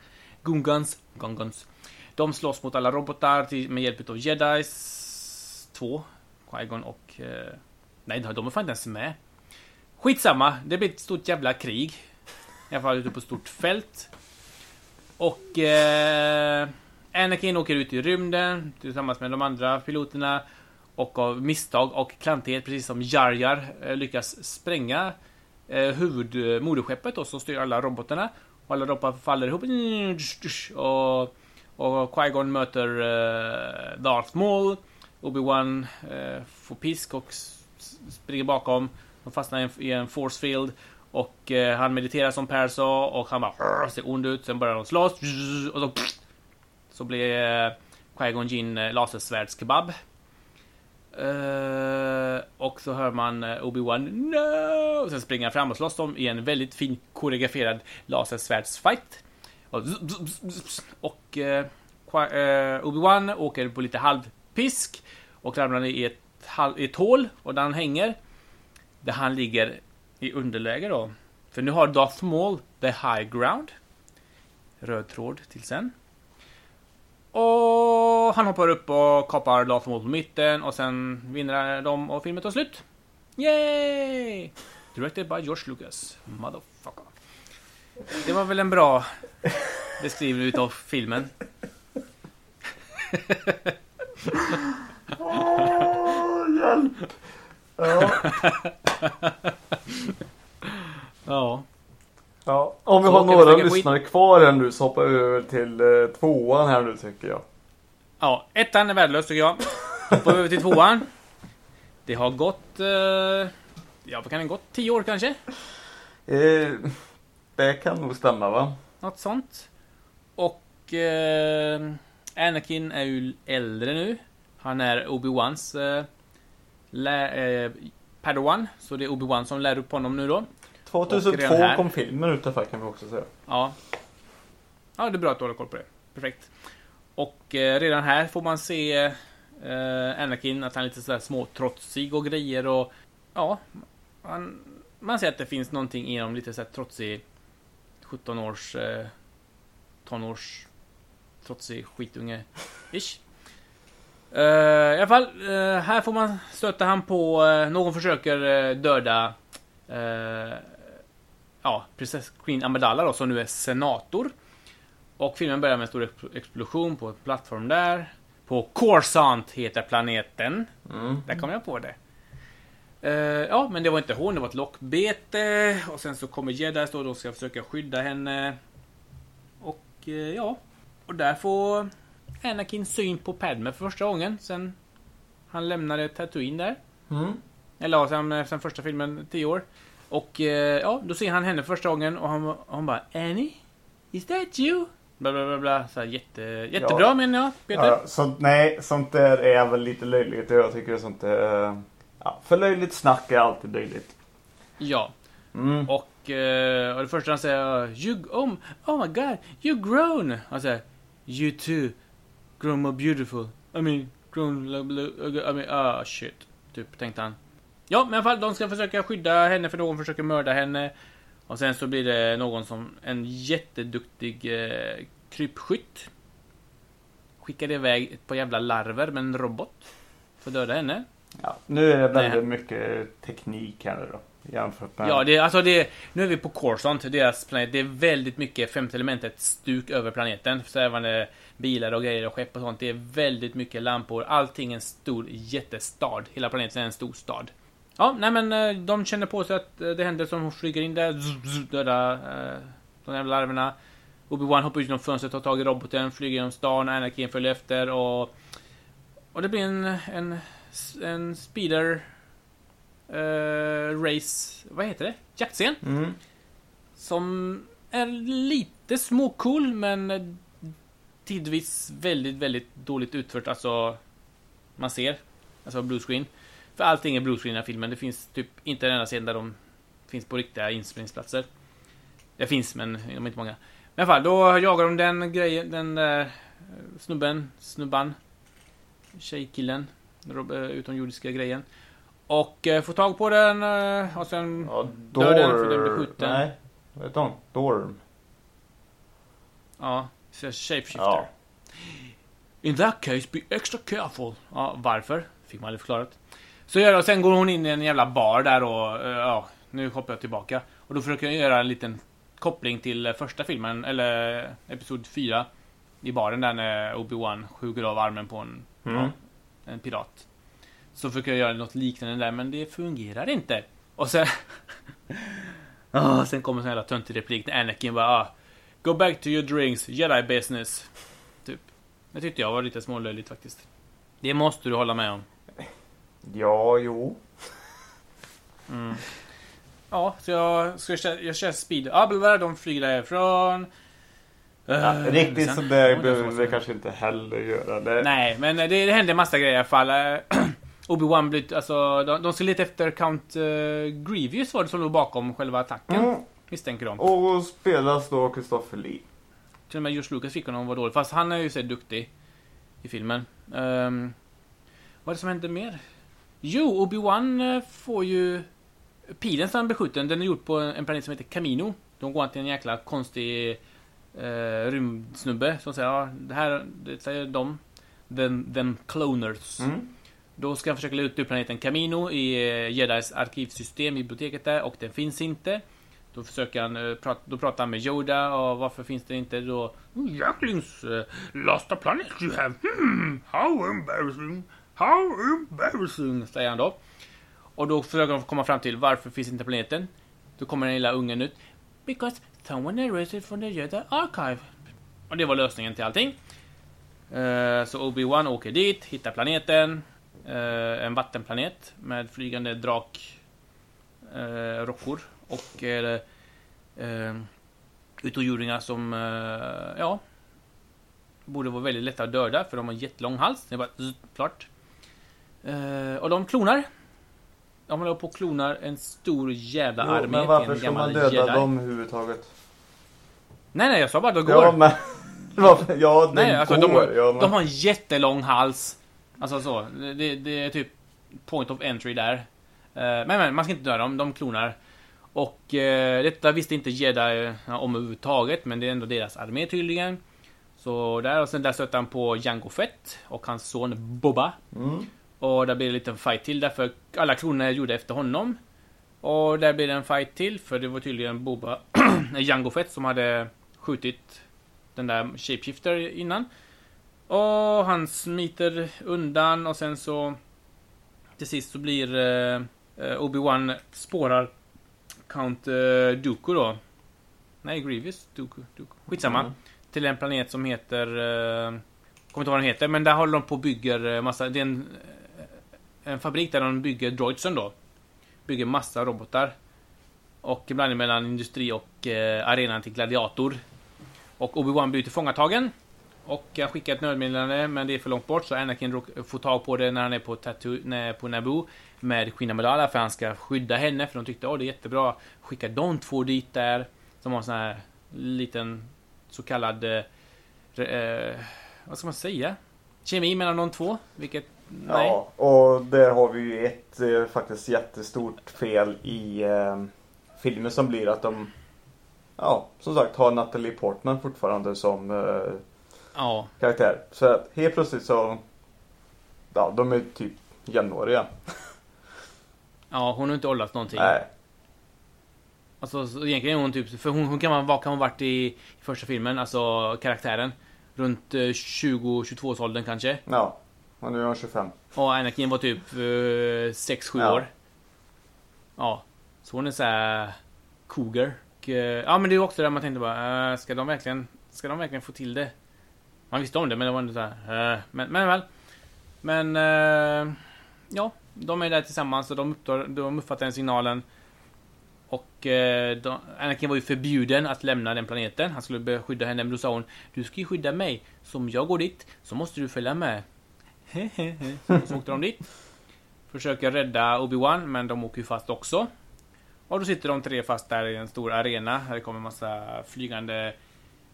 Gungans, Gungans. De slåss mot alla robotar med hjälp av Jedis. Två. Qui-Gon och... Eh, nej, de är fan inte ens med. Skitsamma, det blir ett stort jävla krig. I alla fall ute på ett stort fält. Och... Eh, Anakin åker ut i rymden tillsammans med de andra piloterna. Och av misstag och klantighet, precis som Jar Jar, eh, lyckas spränga huvudmoderskeppet huvud, eh, moderskeppet och så styr alla robotarna. Och alla robotar faller ihop. Och, och Qui-Gon möter Darth Maul. Obi-Wan får pisk och springer bakom. De fastnar i en, i en force field. Och han mediterar som Per sa och han bara ser ond ut. Sen börjar de slåss. Och så, så blir eh, Qui-Gon Jinn eh, lasersvärdskebab. Eh, och så hör man Obi-Wan No! Och sen springer han fram och slåss dem i en väldigt fin koreograferad lasersvärdsfight. Och, och Obi-Wan åker på lite halvpisk och ramlar i ett, halv, i ett hål och där han hänger. Där han ligger i underläge då. För nu har Darth Maul the high ground. Röd tråd till sen. Och han hoppar upp och kapar Darth Maul på mitten och sen vinner de och filmen tar slut. Yay! Directed by George Lucas. Motherfucker. Det var väl en bra beskrivning utav filmen. Åh, hjälp! Ja. Ja. Ja. Om vi Så har vi några skit. lyssnare kvar här nu så hoppar vi över till eh, tvåan här nu tycker jag. Ja, ettan är värdelös tycker jag. Hoppar vi över till tvåan. Det har gått... Eh, ja, vad kan det gått? Tio år kanske? Eh, det kan nog stämma va? Något sånt. Och eh, Anakin är ju äldre nu. Han är Obi-Wans eh, eh, Padawan. Så det är Obi-Wan som lär upp honom nu då. Och 2002 redan här- kom filmen ut ungefär kan vi också säga. Ja. Ja, det är bra att du håller koll på det. Perfekt. Och eh, redan här får man se eh, Anakin att han är lite sådär småtrotsig och grejer och ja, man, man ser att det finns någonting i honom lite såhär trotsig 17 års eh, tonårs trotsig skitunge ish. Eh, I alla fall, eh, här får man stöta han på, eh, någon försöker döda ja, prinsess Queen Amidala då, som nu är senator. Och filmen börjar med en stor ex- explosion på en plattform där. På Coruscant heter planeten. Mm. Där kom jag på det. Eh, ja, men det var inte hon, det var ett lockbete. Och sen så kommer Jedis då, de ska försöka skydda henne. Och eh, ja, och där får Anakin syn på Padme för första gången sen han lämnade Tatooine där. Mm. Eller ja, sen, sen första filmen, 10 år. Och eh, ja, då ser han henne första gången och han, och han bara Annie? Is that you? Bla bla bla bla. Så här, jätte, jättebra Ja. menar jag, Peter. Ja, sånt, nej, sånt där är väl lite löjligt. Jag tycker sånt är... Ja, för löjligt snack är alltid löjligt. Ja. Mm. Och, eh, och det första han säger you, oh, oh my god, you grown. Han säger You too. Grown more beautiful. I mean, grown... I mean, ah shit. Typ, tänkte han. Ja, men i alla fall, de ska försöka skydda henne för någon försöker mörda henne. Och sen så blir det någon som, en jätteduktig eh, krypskytt. Skickade iväg ett par jävla larver med en robot. För att döda henne. Ja, nu är det väldigt Nej. mycket teknik här då. Jämfört med... Ja, det, alltså det, nu är vi på Coruscant, deras planet. Det är väldigt mycket femte elementet stuk över planeten. Svävande bilar och grejer och skepp och sånt. Det är väldigt mycket lampor. Allting är en stor jättestad. Hela planeten är en stor stad. Ja, nej men eh, de känner på sig att eh, det händer som hon flyger in där. Döda eh, de jävla larverna. Obi-Wan hoppar ut genom fönstret, tar tag i roboten, flyger genom stan, Anakin följer efter och... Och det blir en, en, en speeder... eh, race... Vad heter det? Jaktscen. Mm. Som är lite småcool men tidvis väldigt, väldigt dåligt utfört. Alltså, man ser. Alltså blue screen. För allting är blue screen i filmen. Det finns typ inte en enda scen där de finns på riktiga inspelningsplatser. Det finns, men de är inte många. I alla fall, då jagar de den grejen, den där snubben, snubban, tjejkillen, eh, utomjordiska grejen. Och eh, får tag på den eh, och sen Ja, Dör den för den blir skjuten. Nej, vad heter hon? Dorm. Ja, shapeshifter. Ja. In that case, be extra careful. Ja, varför? Fick man aldrig förklarat. Så gör och sen går hon in i en jävla bar där och, eh, ja, nu hoppar jag tillbaka. Och då försöker jag göra en liten koppling till eh, första filmen, eller eh, Episod 4. I baren där när Obi-Wan skjuter av armen på en, Mm. ja, en pirat. Så försöker jag göra något liknande där, men det fungerar inte. Och sen... Ah, sen kommer en sån jävla töntig replik när Anakin bara ah, Go back to your drinks, jedi business. Typ. Det tyckte jag var lite smålöjligt faktiskt. Det måste du hålla med om. Ja, jo. Mm. Ja, så jag, ska köra, jag kör speed. Ja, bla, de flyger därifrån. Ja, Eh, riktigt sen- sådär behöver vi kanske inte heller göra. Det. Nej, men det, det hände en massa grejer i alla fall. Eh, Obi-Wan blir, alltså, de, de skulle leta efter Count uh, Grievous var det som låg bakom själva attacken. Mm. Misstänker de. Och spelas då Christopher Lee. Till och med George Lucas fick honom vara dålig. Fast han är ju så duktig i filmen. Um, vad är det som händer mer? Jo, Obi-Wan eh, får ju... Pilen som han blir skjuten, den är gjord på en planet som heter Camino. De går till en jäkla konstig uh, rymdsnubbe som säger ja, det här, det säger de. Den, den cloners. Mm. Då ska han försöka leta upp planeten Camino i eh, Jedis arkivsystem biblioteket där och den finns inte. Då försöker han, eh, då pratar han med Yoda och varför finns det inte då? Jacklings, uh, lost a planet you have. Hmm, how embarrassing. How embarrassing, säger han då. Och då försöker de komma fram till varför finns inte planeten? Då kommer den lilla ungen ut. Because someone erased it from the Jedi archive. Och det var lösningen till allting. Uh, Så Obi-Wan åker dit, hittar planeten. Uh, En vattenplanet med flygande drak Uh, rockor och uh, utomjordingar som, ja, borde vara väldigt lätta att döda för de har jättelång hals. Det är bara zzz, klart. Eh, och de klonar. De håller på och klonar en stor jävla Jo, armé men varför ska man döda jedi. dem överhuvudtaget? Nej, nej, jag sa bara att de går. Ja, men... Varför? Ja, Nej, alltså går. de, har, ja, men... de har en jättelång hals. Alltså så. Det, det är typ point of entry där. Eh, Men, men man ska inte döda dem, de klonar. Och eh, detta visste inte Jedi eh, om överhuvudtaget, men det är ändå deras armé tydligen. Så där, och sen där stötte han på Jango Fett och hans son Boba. Mm. Och där blir det en liten fight till därför alla klonerna är gjorda efter honom. Och där blir det en fight till för det var tydligen Boba, Jango Fett som hade skjutit den där shapeshifter innan. Och han smiter undan och sen så till sist så blir eh, eh, Obi-Wan spårar Count eh, Dooku då. Nej, Grievous. Dooku. Dooku. Skitsamma. Mm. Till en planet som heter... Eh, kommer inte ihåg vad den heter, men där håller de på och bygger eh, massa... Det är en, en fabrik där de bygger droidsen då. Bygger massa robotar. Och ibland blandning mellan industri och eh, arenan till gladiator. Och Obi-Wan blir tillfångatagen. Och han skickar ett nödmeddelande, men det är för långt bort så Anakin får tag på det när han är på, Tatu nej, på Naboo med Queen Amidala för han ska skydda henne för de tyckte att det är jättebra. Skicka de två dit där. Som har en sån här liten så kallad... Eh, eh vad ska man säga? Kemi mellan de två. Vilket... Nej. Ja, och där har vi ju ett eh, faktiskt jättestort fel i eh, filmen som blir att de Ja, som sagt har Natalie Portman fortfarande som eh, Ja. karaktär. Så att helt plötsligt så Ja, de är typ jämnåriga. Ja, hon har inte åldrats någonting. Nej. Alltså så egentligen är hon typ... För hon, hon kan vara, vad kan hon varit i, i första filmen? Alltså karaktären. Runt eh, 20-22 åldern kanske. Ja. Och nu är hon 25. Och Anakin var typ eh, 6-7 Ja. år. Ja. Så hon är såhär... Cougar. Och, eh, ja men det är också där man tänkte bara, eh, ska de verkligen... Ska de verkligen få till det? Man visste om det men det var ändå såhär, eh, men, men väl. Men... Eh, ja, de är där tillsammans och de, upptar, de uppfattar den signalen. Och eh, de, Anakin var ju förbjuden att lämna den planeten. Han skulle beskydda henne, men då sa hon Du ska ju skydda mig. Så om jag går dit så måste du följa med. Så åkte de dit. Försöker rädda Obi-Wan, men de åker ju fast också. Och då sitter de tre fast där i en stor arena. Här kommer en massa flygande...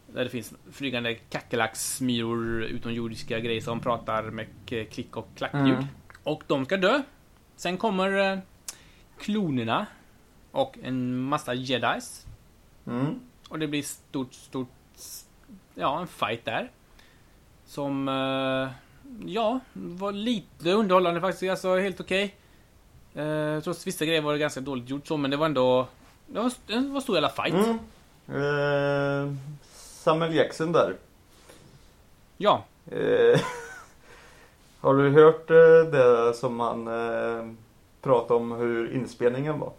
Där det finns flygande kackerlacksmyror, utomjordiska grejer som pratar med klick och klackljud. Mm. Och de ska dö. Sen kommer eh, klonerna. Och en massa jedis. Mm. Och det blir stort, stort... Ja, en fight där. Som... eh, ja, var lite underhållande faktiskt. Alltså helt okej. Eh, trots vissa grejer var det ganska dåligt gjort så, men det var ändå... Det var, det var stor jävla fight. Mm. Eh, Samuel Jackson där. Ja. Eh, har du hört eh, det som han eh, pratade om hur inspelningen var?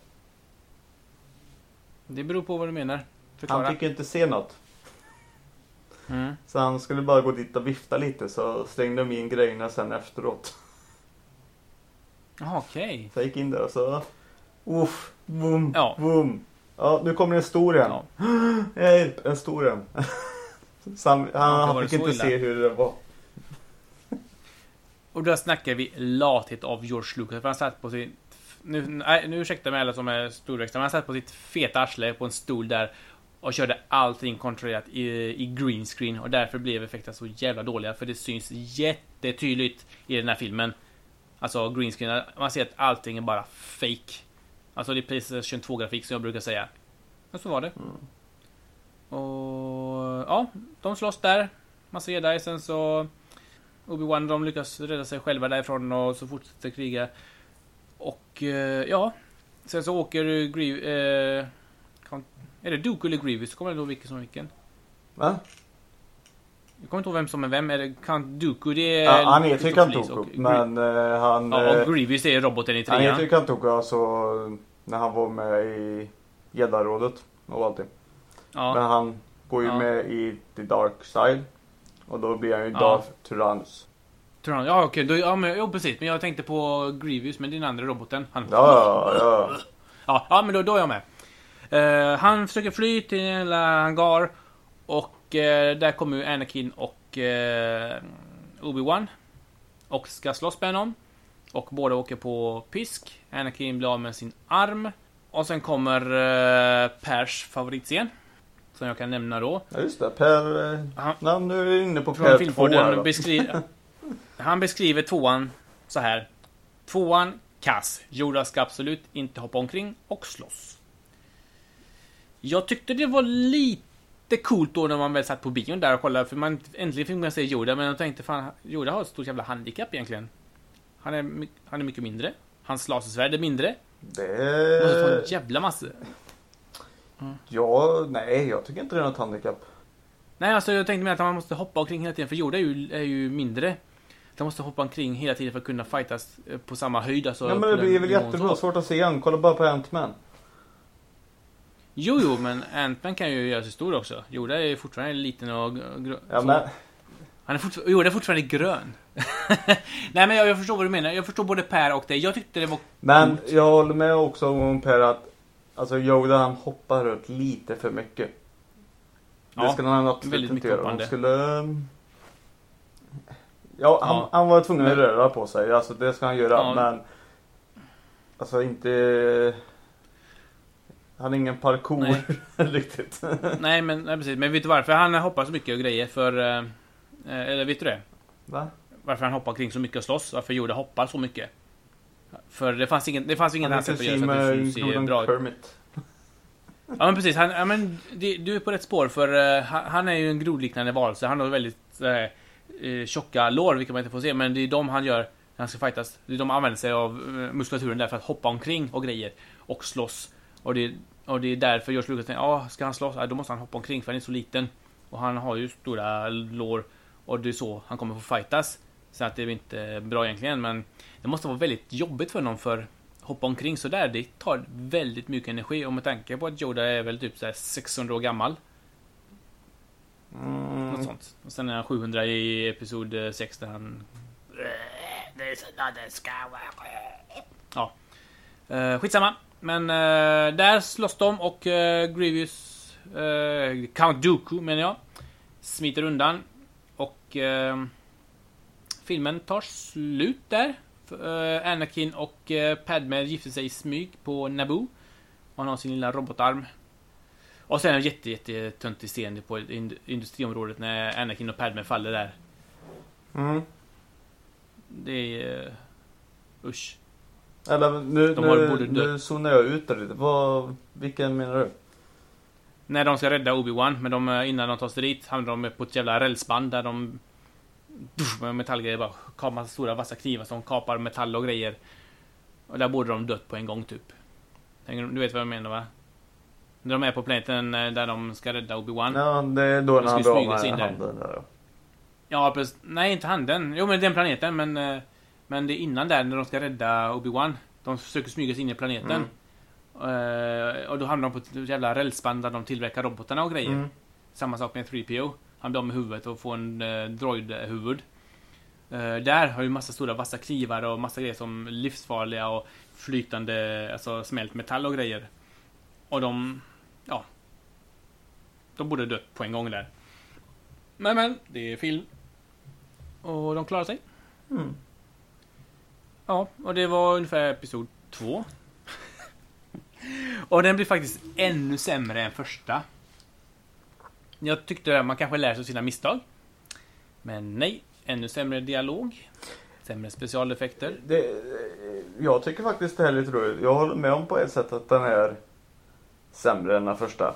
Det beror på vad du menar. Förklara. Han fick ju inte se något. Mm. Så han skulle bara gå dit och vifta lite så slängde de in grejerna sen efteråt. Jaha, okej. Så jag gick in där och så... Uff, boom, Ja. boom. Ja, nu kommer en stor igen. Ja. Hjälp, en stor igen. han, han, fick inte illa. se hur det var. Och där snackar vi lathet av George Lucas. För han satt på sin... Nu, nej, nu ursäkta mig alla som är storväxta, men han satt på sitt feta arsle på en stol där och körde allting kontrollerat i, i green screen och därför blev effekterna så jävla dåliga för det syns jättetydligt i den här filmen. Alltså green screen, man ser att allting är bara fake. Alltså det är Playstation 2-grafik som jag brukar säga. Men så var det. Och ja, de slåss där. Massa jedi, sen så Obi-Wan de lyckas rädda sig själva därifrån och så fortsätter kriga. Och eh, ja, sen så åker Grievous... Eh, är det Duke eller Grievous? Jag kommer inte ihåg vilken som vilken. Va? Jag kommer inte ihåg vem som är vem. Är det Count Dooku? Det är... Ja, han heter ju Count Dooku, men eh, han... Ja, eh, och Grievous är roboten i han trean. heter ju Count Dooku alltså när han var med i Gäddarådet och allting. Men Ja, han går ju Ja. med i The Dark Side. Och då blir han ju Ja. Darth Tyrannus. han. Ja, okej. Då, ja, men, jo, precis. Men jag tänkte på Grievous, men den andra roboten. Han... Ja, ja, Ja, ja men då, då är jag med. Eh, han försöker fly till en jävla hangar. Och eh, där kommer ju Anakin och eh, Obi-Wan. Och ska slåss med honom. Och båda åker på pisk. Anakin blir av med sin arm. Och sen kommer eh, Pers favoritscen. Som jag kan nämna då. ja. Just det, Per... Eh, Han- na, nu är vi inne på Per 2 här. Han beskriver tvåan så här. Tvåan, kass. Yoda ska absolut inte hoppa omkring och slåss. Jag tyckte det var lite coolt då när man väl satt på bion där och kollade, för man äntligen fick man se Yoda, men jag tänkte fan, Yoda har ett stort jävla handikapp egentligen. Han är, han är mycket mindre. Hans lasersvärd är mindre. Måste ta en Det... jävla massa. Ja, nej, jag tycker inte det är något handikapp. Nej, alltså jag tänkte mer att man måste hoppa omkring hela tiden, för Yoda är ju, är ju mindre. Han måste hoppa omkring hela tiden för att kunna fightas eh, på samma höjd. Alltså ja, men det blir väl jättebra. Svårt att se han. Kolla bara på Ant-Man. Jo, jo, men Ant-Man kan ju göra sig stor också. Yoda är ju fortfarande liten och... gr- Ja, men... Han är fortfarande... Yoda är fortfarande grön. Nej, men jag, jag förstår vad du menar. Jag förstår både Per och dig. Jag tyckte det var... Men Coolt. jag håller med också om Per att Alltså Yoda han hoppar runt lite för mycket. Det Ja, skulle han absolut inte göra. Han skulle... Ja, han, Ja. han var tvungen att röra på sig. Alltså det ska han göra. Ja. Men... Alltså inte... Han är ingen parkour Nej. riktigt. Nej, men nej, precis. Men vet du varför han hoppar så mycket och grejer? För... eh, eh, Eller vet du det? Va? Varför han hoppar kring så mycket och slåss? Varför Yoda hoppar så mycket? För det fanns ingen, det fanns ingen annan sätt att göra så att det med skulle se Gordon bra ut. Ja men precis, han, ja, men, det, du är på rätt spår för eh, han, är ju en grodliknande varelse. Han har väldigt eh, tjocka lår, vilket man inte får se. Men det är de han gör när han ska fightas. Det är de han använder sig av muskulaturen där för att hoppa omkring och grejer. Och slåss. Och det, och det är därför George Lucas tänker, ja ska han slåss? Ja, då måste han hoppa omkring för han är så liten. Och han har ju stora lår. Och det är så han kommer få fightas. Så att det är inte bra egentligen, men det måste vara väldigt jobbigt för någon för hoppa omkring så där. Det tar väldigt mycket energi och med tanke på att Yoda är väl typ så här 600 år gammal. Något Mm. sånt. Och sen är han 700 i episod 6 där han... Ja. Uh, skitsamma. Men eh, där slåss de och uh, Grievous... eh, Count Dooku menar jag. Smiter undan. Och... eh, filmen tar slut där. Eh, Anakin och uh, Padme gifter sig i smyg på Naboo. Han har sin lilla robotarm. Och sen en jätte, jätte töntig scen på ind- industriområdet när Anakin och Padme faller där. Mm. Det är... Uh, usch. Eller nu, De nu, nu zonar jag ut det lite. Vad, vilken menar du? När de ska rädda Obi-Wan, men de, eh, innan de tar sig dit hamnar de på ett jävla rälsband där de... Med metallgrejer bara kapar stora vassa knivar som kapar metall och grejer. Och där borde de dött på en gång typ. Du vet vad jag menar va? När de är på planeten eh, där de ska rädda Obi-Wan. Ja, det är då De när han drar med handen där. ja. Ja, precis. Nej, inte handen. Jo, men den planeten, men... Men det är innan där, när de ska rädda Obi-Wan. De försöker smyga sig in i planeten. Eh, och då hamnar de på ett jävla rälsband där de tillverkar robotarna och grejer. Mm. Samma sak med 3PO. Han blir av med huvudet och får en eh, droid-huvud. Eh, där har ju massa stora vassa knivar och massa grejer som livsfarliga och flytande, alltså smält metall och grejer. Och de, ja. De borde dött på en gång där. Men men, det är film. Och de klarar sig. Mm. Ja, och det var ungefär episod två. och den blir faktiskt ännu sämre än första. Jag tyckte att man kanske lär sig av sina misstag. Men nej, ännu sämre dialog. Sämre specialeffekter. Det, jag tycker faktiskt det här är lite roligt. Jag håller med om på ett sätt att den är sämre än den första.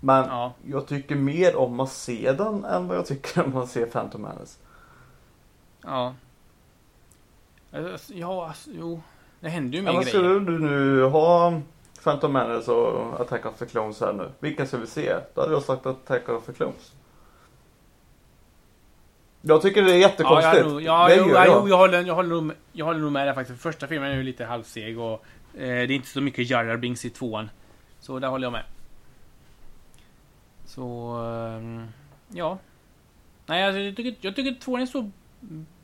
Men Ja, jag tycker mer om att se den än vad jag tycker om att se Phantom Menace. ja. Alltså, Ja, alltså, jo. Det händer ju mer Ja, grejer. skulle du nu ha Phantom Menace och Attack of the Clones här nu. Vilka ska vi se? Då hade jag sagt Attack of the Clones. Jag tycker det är Ja, jättekonstigt. jag, ja, det jo, jag. jo, jag, håller, jag, håller, nog med- jag håller nog med där faktiskt. Första filmen är ju lite halvseg och eh, det är inte så mycket Jar Jar Binks i tvåan. Så där håller jag med. Så, ehm, ja. Nej, alltså, jag tycker, jag tycker tvåan är så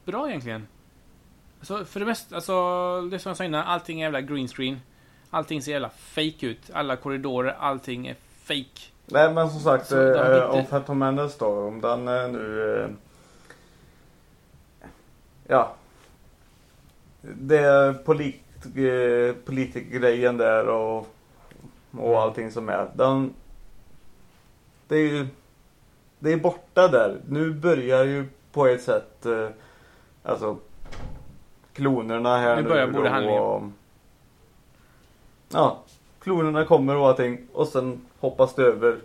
bra egentligen. Alltså, för det mesta, alltså, det som jag sa innan, allting är jävla green screen. Allting ser jävla fake ut. Alla korridorer, allting är fake. Nej men som sagt, Så eh, inte- om Phantom Menace då, om den eh, nu... Eh, ja. Det är polit, eh, politikgrejen där och, och Mm. allting som är. Den, det är ju... Det är borta där. Nu börjar ju på ett sätt, eh, alltså klonerna här Nu börjar då, handlingen. och, Ja, klonerna kommer och allting och sen hoppas det över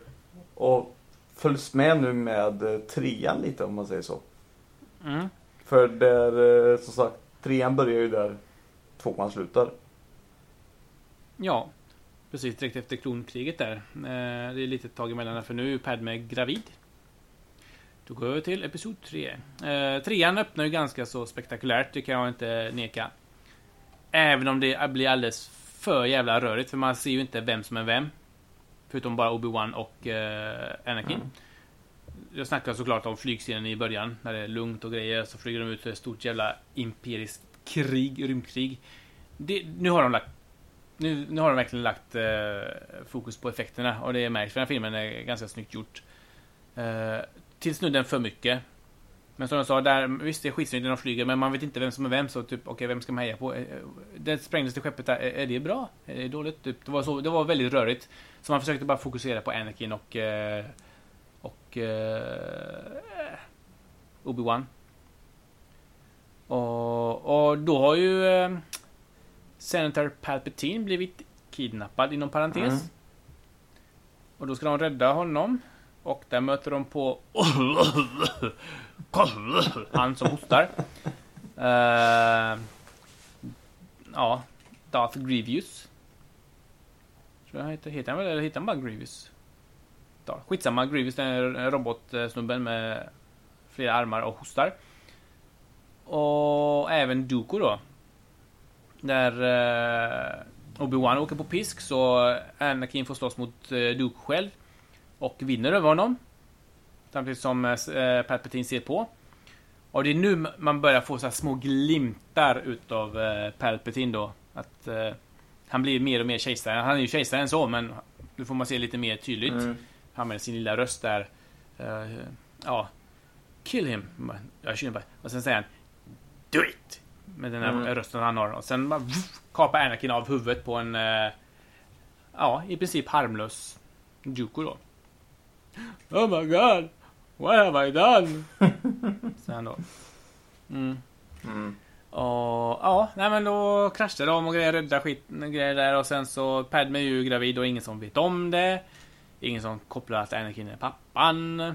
och följs med nu med eh, trean lite om man säger så. Mm. För där, eh, som sagt, trean börjar ju där tvåan slutar. Ja, precis direkt efter klonkriget där. Eh, Det är lite tag emellan för nu är Padme gravid. Då går vi över till Episod 3. Eh, trean öppnar ju ganska så spektakulärt, det kan jag inte neka. Även om det blir alldeles för jävla rörigt, för man ser ju inte vem som är vem. Förutom bara Obi-Wan och eh, Anakin. Mm. Jag snackar såklart om flygscenen i början, när det är lugnt och grejer, så flyger de ut till ett stort jävla imperiskt krig, rymdkrig. Det, nu har de lagt nu, nu har de verkligen lagt eh, fokus på effekterna och det märks för den här filmen är ganska snyggt gjort. Eh, till snudden för mycket. Men som jag sa, där, visst det är skitsnyggt när de flyger men man vet inte vem som är vem så typ, okej vem ska man heja på? Eh, eh, Det sprängdes till skeppet där, är, är det bra? Är det dåligt? Typ, det, var så, det var väldigt rörigt. Så man försökte bara fokusera på Anakin och eh, och eh, Obi-Wan. Och, och då har ju eh, Senator Palpatine blivit kidnappad inom parentes. Mm. Och då ska de rädda honom. Och där möter de på han som hostar. Uh, ja, Darth Grievous. Tror jag heter, heter han väl, eller heter han bara Grievous? Darth. Skitsamma, Grievous den robotsnubben med flera armar och hostar. Och även Dooku då. Där uh, Obi-Wan åker på pisk så Anakin får slåss mot uh, Dooku själv. Och vinner över honom. Samtidigt som eh, Palpatine ser på. Och det är nu man börjar få så här små glimtar utav eh, Palpatine då. Att eh, han blir mer och mer kejsare. Han är ju kejsare än så men nu får man se lite mer tydligt. Mm. Han med sin lilla röst där. Eh, ja. Kill him. Jag känner bara. Och sen säger han Do it! Med den här Mm. rösten han har. Och sen bara vuff, kapar Anakin av huvudet på en... eh, ja, i princip harmlös Juko då. Oh my god! What have I done? Säger han då. Mm. Mm. Och ja, nej men då kraschar de och grejer, räddar skit, grejer där och sen så Padme är ju gravid och ingen som vet om det. Ingen som kopplar att Anakin är pappan.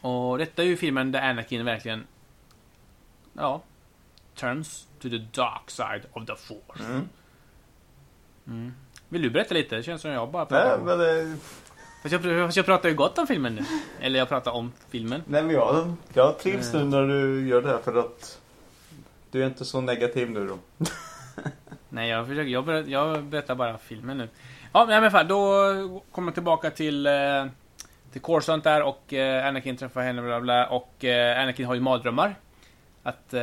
Och detta är ju filmen där Anakin verkligen, ja, turns to the dark side of the force. Mm. Mm. Vill du berätta lite? Det känns som jag bara Nej, pratar om. men det, Fast jag, fast jag pratar ju gott om filmen nu. Eller jag pratar om filmen. nej, men jag, jag trivs nu Mm. när du gör det här för att du är inte så negativ nu då. Nej, jag, försöker, jag, berättar, jag berättar bara filmen nu. Ja, men i alla fall, då kommer jag tillbaka till, eh, till Coruscant där och eh, Anakin träffar henne bla bla och eh, Anakin har ju mardrömmar. Att, eh,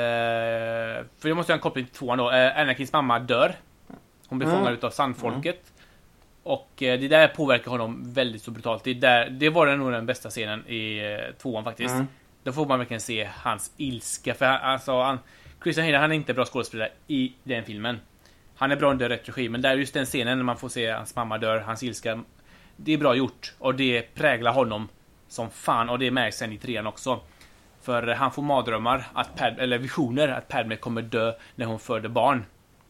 för jag måste göra en koppling till tvåan då. Eh, Anakins mamma dör. Hon blir Mm. fångad utav sandfolket. Och eh, det där påverkar honom väldigt så brutalt. Det, där, det var nog den bästa scenen i eh, tvåan faktiskt. Mm. Då får man verkligen se hans ilska. För han, alltså, han, Christian Hayden, han är inte bra skådespelare i den filmen. Han är bra under rätt regim, men där just den scenen när man får se hans mamma dör, hans ilska. Det är bra gjort och det präglar honom som fan och det märks sen i trean också. För han får mardrömmar, att Pad, eller visioner att Padme kommer dö när hon föder barn.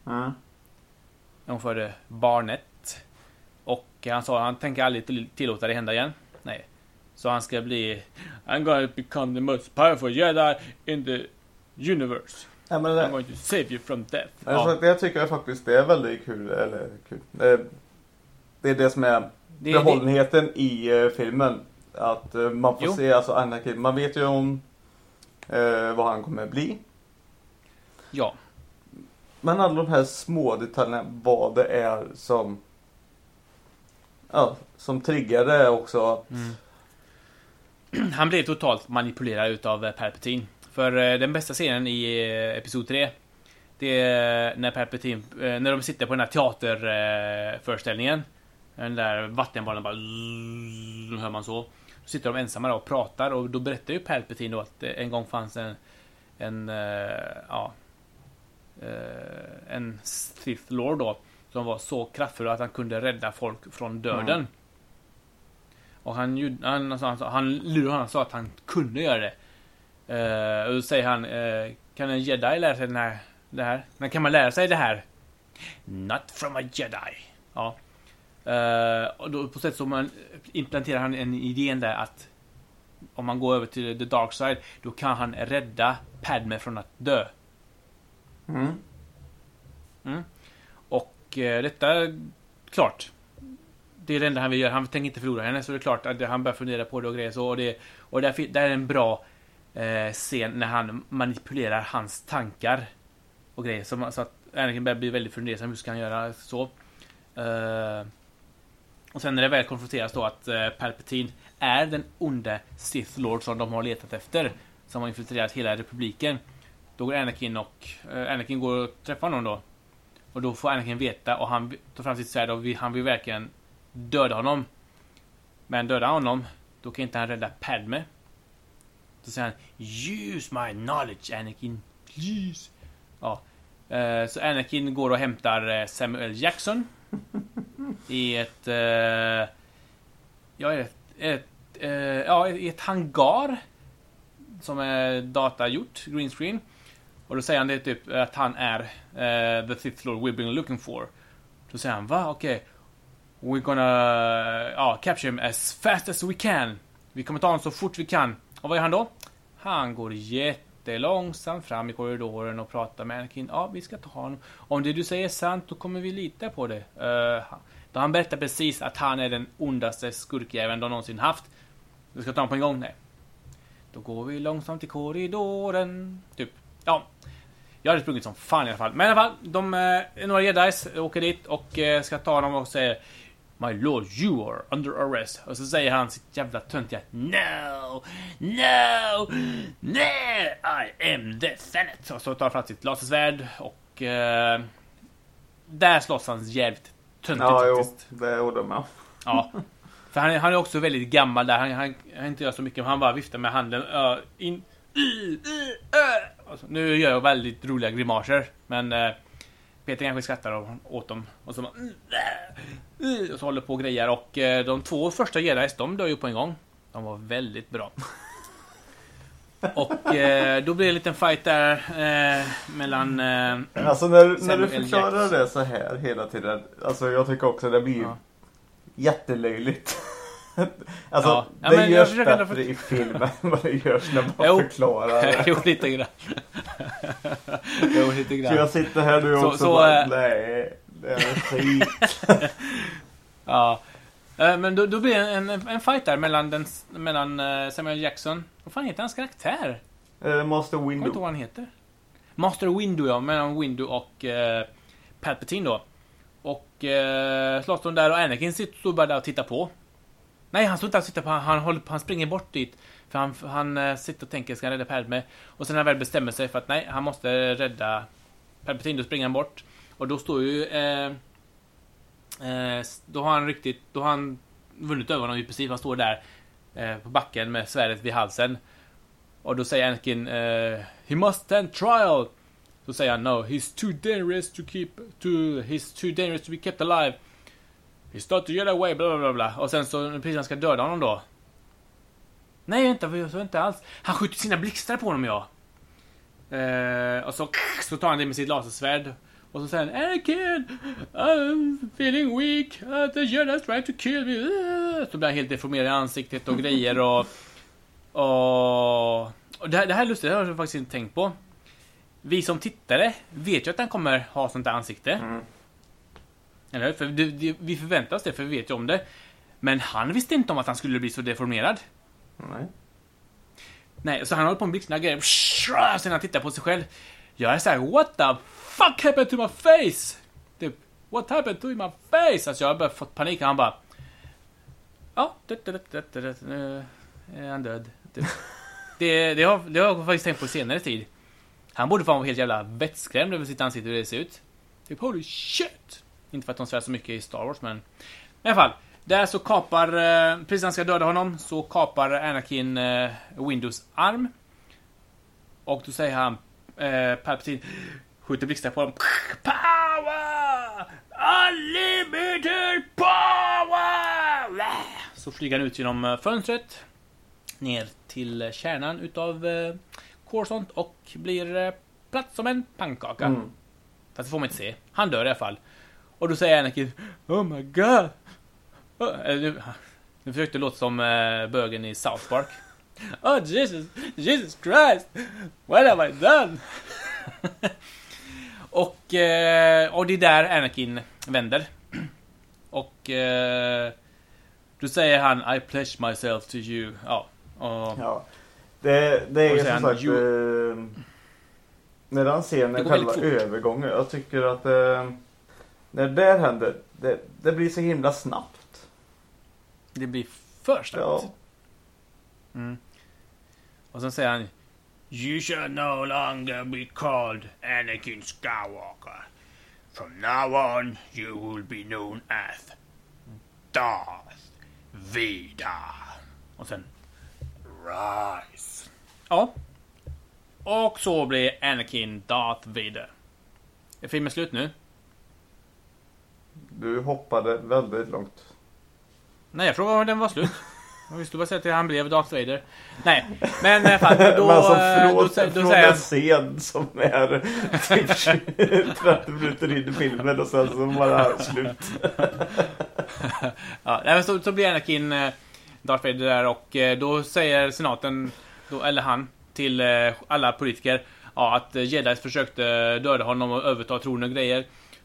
Mm. När hon födde barnet. Och han sa han tänker aldrig till- tillåta det hända igen. Nej. Så han ska bli I'm gonna become the most powerful jedi in the universe. Ja, men I'm det, going to save you from death. alltså, Ja, det tycker jag faktiskt det är väldigt kul. Eller kul. Det, det är det som är det, det, behållningen i eh, filmen. Att eh, man får Jo. se alltså Anakin. Man vet ju om eh, vad han kommer bli. ja. Men alla de här små detaljerna, vad det är som Ja, som triggade också att Mm. Han blev totalt manipulerad utav eh, Palpatine. För eh, den bästa scenen i eh, Episod 3 Det är när Palpatine, när de sitter på den här teaterföreställningen Den där vattenbollen bara zzz, hör man så. Då sitter de ensamma där och pratar och då berättar ju Palpatine då att det en gång fanns en En, ja En Sith Lord då som var så kraftfull att han kunde rädda folk från döden. Mm. Och han, han, han, han lurade honom sa att han kunde göra det. Eh, och då säger han, eh, kan en jedi lära sig den här, det här? Men kan man lära sig det här? Not from a jedi. Ja. Eh, och då på sätt som man implanterar han en idén där att om man går över till the dark side, då kan han rädda Padme från att dö. mm, och eh, detta, klart. Det är det enda han vill göra. Han tänker inte förlora henne, så det är klart att han börjar fundera på det och grejer så. Och det, och där, där är en bra eh, scen när han manipulerar hans tankar och grejer. Så, så att Anakin börjar bli väldigt fundersam. Hur ska han göra så? Eh, och sen när det väl konfronteras då att eh, Palpatine är den onde Sith Lord som de har letat efter. Som har infiltrerat hela republiken. Då går Anakin och eh, Anakin går och träffar honom då. Och då får Anakin veta och han tar fram sitt svärd och han vill verkligen döda honom. Men döda honom, då kan inte han rädda Padme. Då säger han Use my knowledge Anakin, please. Ja. Eh, så Anakin går och hämtar eh, Samuel Jackson. I ett... Eh, ja, i ett... ett ja, i ett hangar. Som är datagjort, green screen. Och då säger han det typ att han är uh, the Sith Lord we've been looking for. Då säger han va? Okej. We're gonna ja, capture him as fast as we can. Vi kommer ta honom så fort vi kan. Och vad gör han då? Han går jättelångsamt fram i korridoren och pratar med Anakin. Ja, vi ska ta honom. Om det du säger är sant, då kommer vi lita på det. Uh, då han berättar precis att han är den ondaste skurkjäveln de någonsin haft. Du ska ta honom på en gång? Nej. Då går vi långsamt i korridoren. Typ. Ja. Jag hade sprungit som fan i alla fall. Men i alla fall, de, eh, några jedis åker dit och eh, ska ta honom och säger My lord, you are under arrest. Och så säger han sitt jävla töntiga No, no, no, I am the Senate. Och så tar han fram sitt lasersvärd och eh, där slåss han jävligt töntigt Ja, faktiskt. det gjorde de ja. Ja. För han är, han är också väldigt gammal där. Han, han, han inte gör så mycket. Han bara viftar med handen. Uh, in, y, ö. Alltså, nu gör jag väldigt roliga grimaser. Men uh, Peter kanske skrattar åt dem. Och så bara, äh. uh, och så håller på och grejer och eh, de två första Jedis, de dör ju på en gång. De var väldigt bra. Och eh, då blir det en liten fight där eh, mellan... Eh, Alltså när, när du förklarar det så här hela tiden. Alltså jag tycker också det blir Ja. jättelöjligt. alltså Ja. Ja, det men jag görs ändå bättre för- i filmen än vad det görs när man Jo. förklarar jo, lite grann. jo, lite Så grann. jag sitter här nu Så- också så, och bara, eh, nej, det är skit. Ja. Eh, Men då, då blir det en, en, en fight där mellan, den, mellan eh, Samuel Jackson. Vad fan heter hans karaktär? Master Jag kommer inte vad han heter. Master Windu ja, mellan Windu och eh, Palpatine då. Och eh, slåss de där och Anakin sitter bara där och tittar på. Nej, han står inte alls och tittar på, han, han, håller han springer bort dit. För han, han eh, sitter och tänker, ska han rädda Padme? Och sen när han väl bestämmer sig för att nej, han måste rädda Palpatine, då springer han bort. Och då står ju... Eh, eh, då har han riktigt, då har han vunnit över honom i princip. Han står där eh, på backen med svärdet vid halsen. Och då säger Anakin eh, He must stand trial. Så säger han No, he's too dangerous to keep to He's too dangerous to be kept alive. He's not to get away, bla bla bla bla. Och sen så precis när han ska döda honom då. Nej vänta, sa inte alls. Han skjuter sina blixtar på honom ja. Eh, och så, så tar han det med sitt lasersvärd. Och så säger han Anakin! I'm feeling weak. Uh, the Jedi's trying to kill me. Uh. Så blir han helt deformerad i ansiktet och grejer och... Och, och det, här, det här är lustigt, det har jag faktiskt inte tänkt på. Vi som tittare vet ju att han kommer ha sånt där ansikte. Mm. Eller? För det, det, vi förväntar oss det, för vi vet ju om det. Men han visste inte om att han skulle bli så deformerad. Nej. Nej, så han håller på med och. Pshra, Sen han tittar på sig själv. Jag är såhär, what the fuck happened to my face? Typ, what happened to my face? Alltså jag har bara fått panik och han bara... Ja, nu är han död. Typ. Det, det, har, det har jag faktiskt tänkt på senare tid. Han borde fan vara helt jävla vettskrämd över sitt ansikte hur det ser ut. Typ holy shit! Inte för att de svär så mycket i Star Wars men... I alla fall. Där så kapar, eh, precis när han ska döda honom, så kapar Anakin eh, Windows arm. Och då säger han, eh, Palpatine, skjuter blixtar på honom. Power! Unlimited power! Så flyger han ut genom eh, fönstret. Ner till kärnan utav eh, Coruscant och blir platt som en pannkaka. Mm. Fast det får man inte se. Han dör i alla fall. Och då säger Anakin Oh my god! Oh, eh, nu, nu försökte låta som eh, bögen i South Park. Oh Jesus, Jesus Christ! What have I done? och, eh, och det är där Anakin vänder. Och då säger han I pledge myself to you. Ja. Och, Ja. Det, det är ju som sagt... Eh, när när går själva övergången. Jag tycker att eh, när det där händer. Det, det blir så himla snabbt. Det blir för snabbt. Ja. Mm. Och sen säger han You shall no longer be called Anakin Skywalker. From now on you will be known as Darth Vader. Och sen Rise. Ja. Och så blir Anakin Darth Vader. Är filmen slut nu? Du hoppade väldigt långt. Nej, jag frågade om den var slut. Jag visste bara säga att han blev Darth Vader. Nej, men i alla fall. Då, Men alltså eh, från, då, sä- då från en scen som är typ 20, 30 minuter in i filmen och sen så bara slut. Ja, nej, men så, så blir Anakin eh, Darth Vader där och eh, då säger senaten, då, eller han, till alla politiker ja, att jedis försökte döda honom och överta tronen och grejer.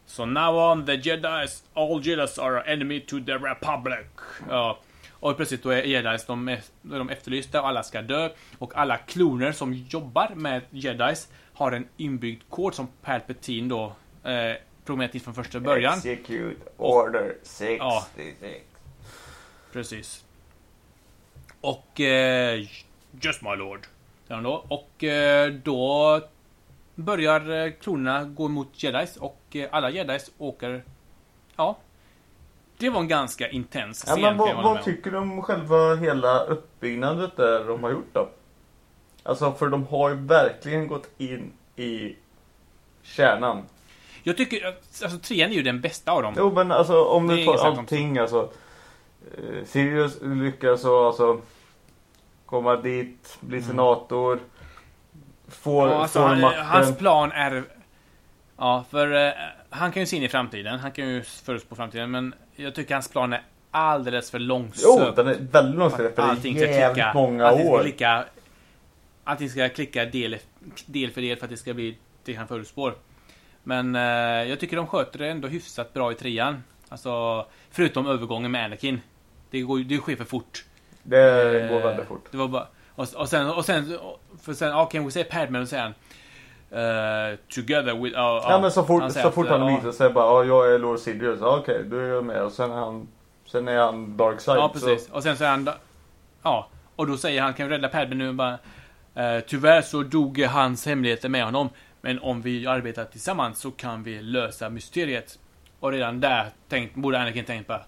So now on the jedis, all jedis are enemy to the republic. Ja. Och plötsligt då är jedis, de de efterlysta och alla ska dö. Och alla kloner som jobbar med jedis har en inbyggd kod som Palpatine då eh, programmerat in från första början. Execute order 66. Ja. Precis. Och... Eh, just my lord. Och eh, då börjar eh, klonerna gå mot jedis och eh, alla jedis åker... Ja. Det var en ganska intens Ja, scen. men kan vad, vad tycker du om själva hela uppbyggnadet där de har gjort då? Alltså för de har ju verkligen gått in i kärnan. Jag tycker, alltså trean är ju den bästa av dem. Jo men alltså om du tar om allting alltså. eh, Sirius lyckas så alltså komma dit, bli senator. Får. Ja, alltså, får han, makten. hans plan är... Ja, för eh, han kan ju se in i framtiden. Han kan ju förutspå framtiden. Men jag tycker hans plan är alldeles för Jo, långsökt. den är väldigt långsökt. Det är jävligt klicka. många allting ska år. Klicka, allting ska klicka del, del för del för att det ska bli det han förutspår. Men eh, jag tycker de sköter det ändå hyfsat bra i trean. Alltså, förutom övergången med Anakin. Det, går, det sker för fort. Det går Eh, väldigt fort. Det var bara... Och, och sen, och sen, för sen, ja, kan vi säga Padman och han eh, Together with... ja, Ja, men så fort han så fort han visar sig bara ja, jag är Lord Sidious. Okej, då är jag med. Och sen är han, sen är han Dark Side. Ja, precis. Och sen så är han... Ja. Och då säger han, kan vi rädda Padman nu? Bara, eh, Tyvärr så dog hans hemligheter med honom. Men om vi arbetar tillsammans så kan vi lösa mysteriet. Och redan där tänkt, borde Anakin tänkt bara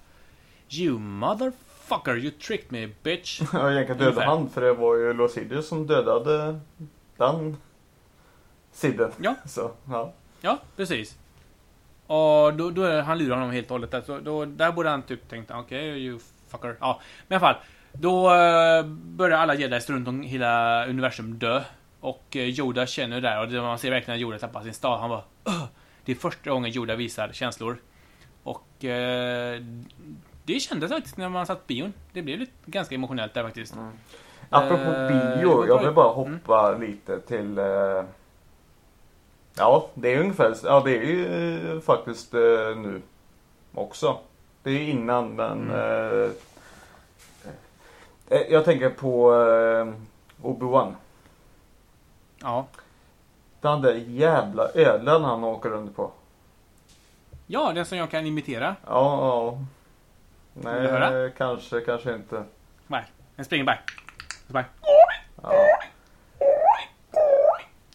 You motherfucker, you tricked me bitch. Ja, egentligen dödade han för det var ju Lord Sidious som dödade den Sidden. Ja. Så, ja. Ja, precis. Och då, då han lurar honom helt och hållet. Där, så då, där borde han typ tänkt, okej, you fucker. Ja, men i alla fall. Då uh, börjar alla jedis runt om hela universum dö. Och eh, Yoda känner där, och det, man ser verkligen att Yoda tappar sin stav. Han bara "Ugh." Det är första gången Yoda visar känslor. Och eh, det kändes faktiskt när man satt bion. Det blev lite, ganska emotionellt där faktiskt. Mm. Apropå Eh, bio, jag vill bara hoppa lite till... Eh, ja, det är ungefär... Ja, det är ju eh, faktiskt eh, nu också. Det är innan, men... Mm. Eh, eh, jag tänker på eh, Obi-Wan. Ja. Den där jävla ödlan han åker runt på. ja, den som jag kan imitera. Ja, ja. Du höra? Nej, kanske, kanske inte. Nej, den springer bara. Så bara. Ja.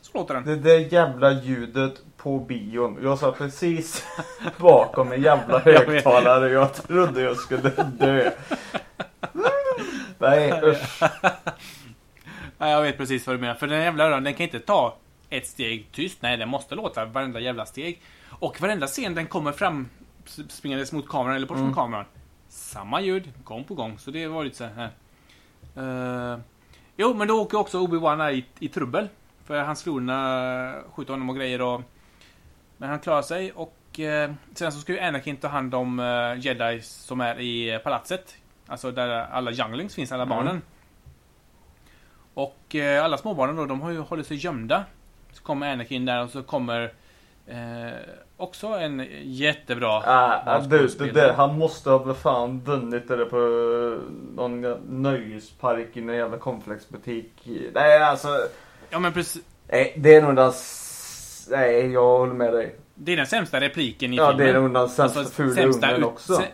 Så låter den. Det där jävla ljudet på bion. Jag satt precis bakom en jävla högtalare. Jag trodde jag skulle dö. Nej usch. Ja, jag vet precis vad du menar. För den jävla öron, den kan inte ta ett steg tyst. Nej, den måste låta varenda jävla steg. Och varenda scen den kommer fram springandes mot kameran eller bort från Mm. kameran. Samma ljud, gång på gång. Så det var lite så här. Uh, jo, men då åker också Obi-Wan i, i trubbel. För hans florna skjuter honom och grejer och... Men han klarar sig och eh, sen så ska ju Anakin ta hand om uh, Jedi som är i palatset. Alltså där alla younglings finns, alla Mm. barnen. Och eh, alla småbarnen då, de har ju hållit sig gömda. Så kommer Anakin där och så kommer eh, också en jättebra Ah, ah, du, det där, han måste ha fan vunnit det på någon nöjespark i någon jävla cornflakesbutik. Nej alltså. Ja men precis. Nej det är nog den... Nej jag håller med dig. Det är den sämsta repliken i Ja det filmen. är nog den sämsta Alltså, fula sämsta ungen ut- också. se-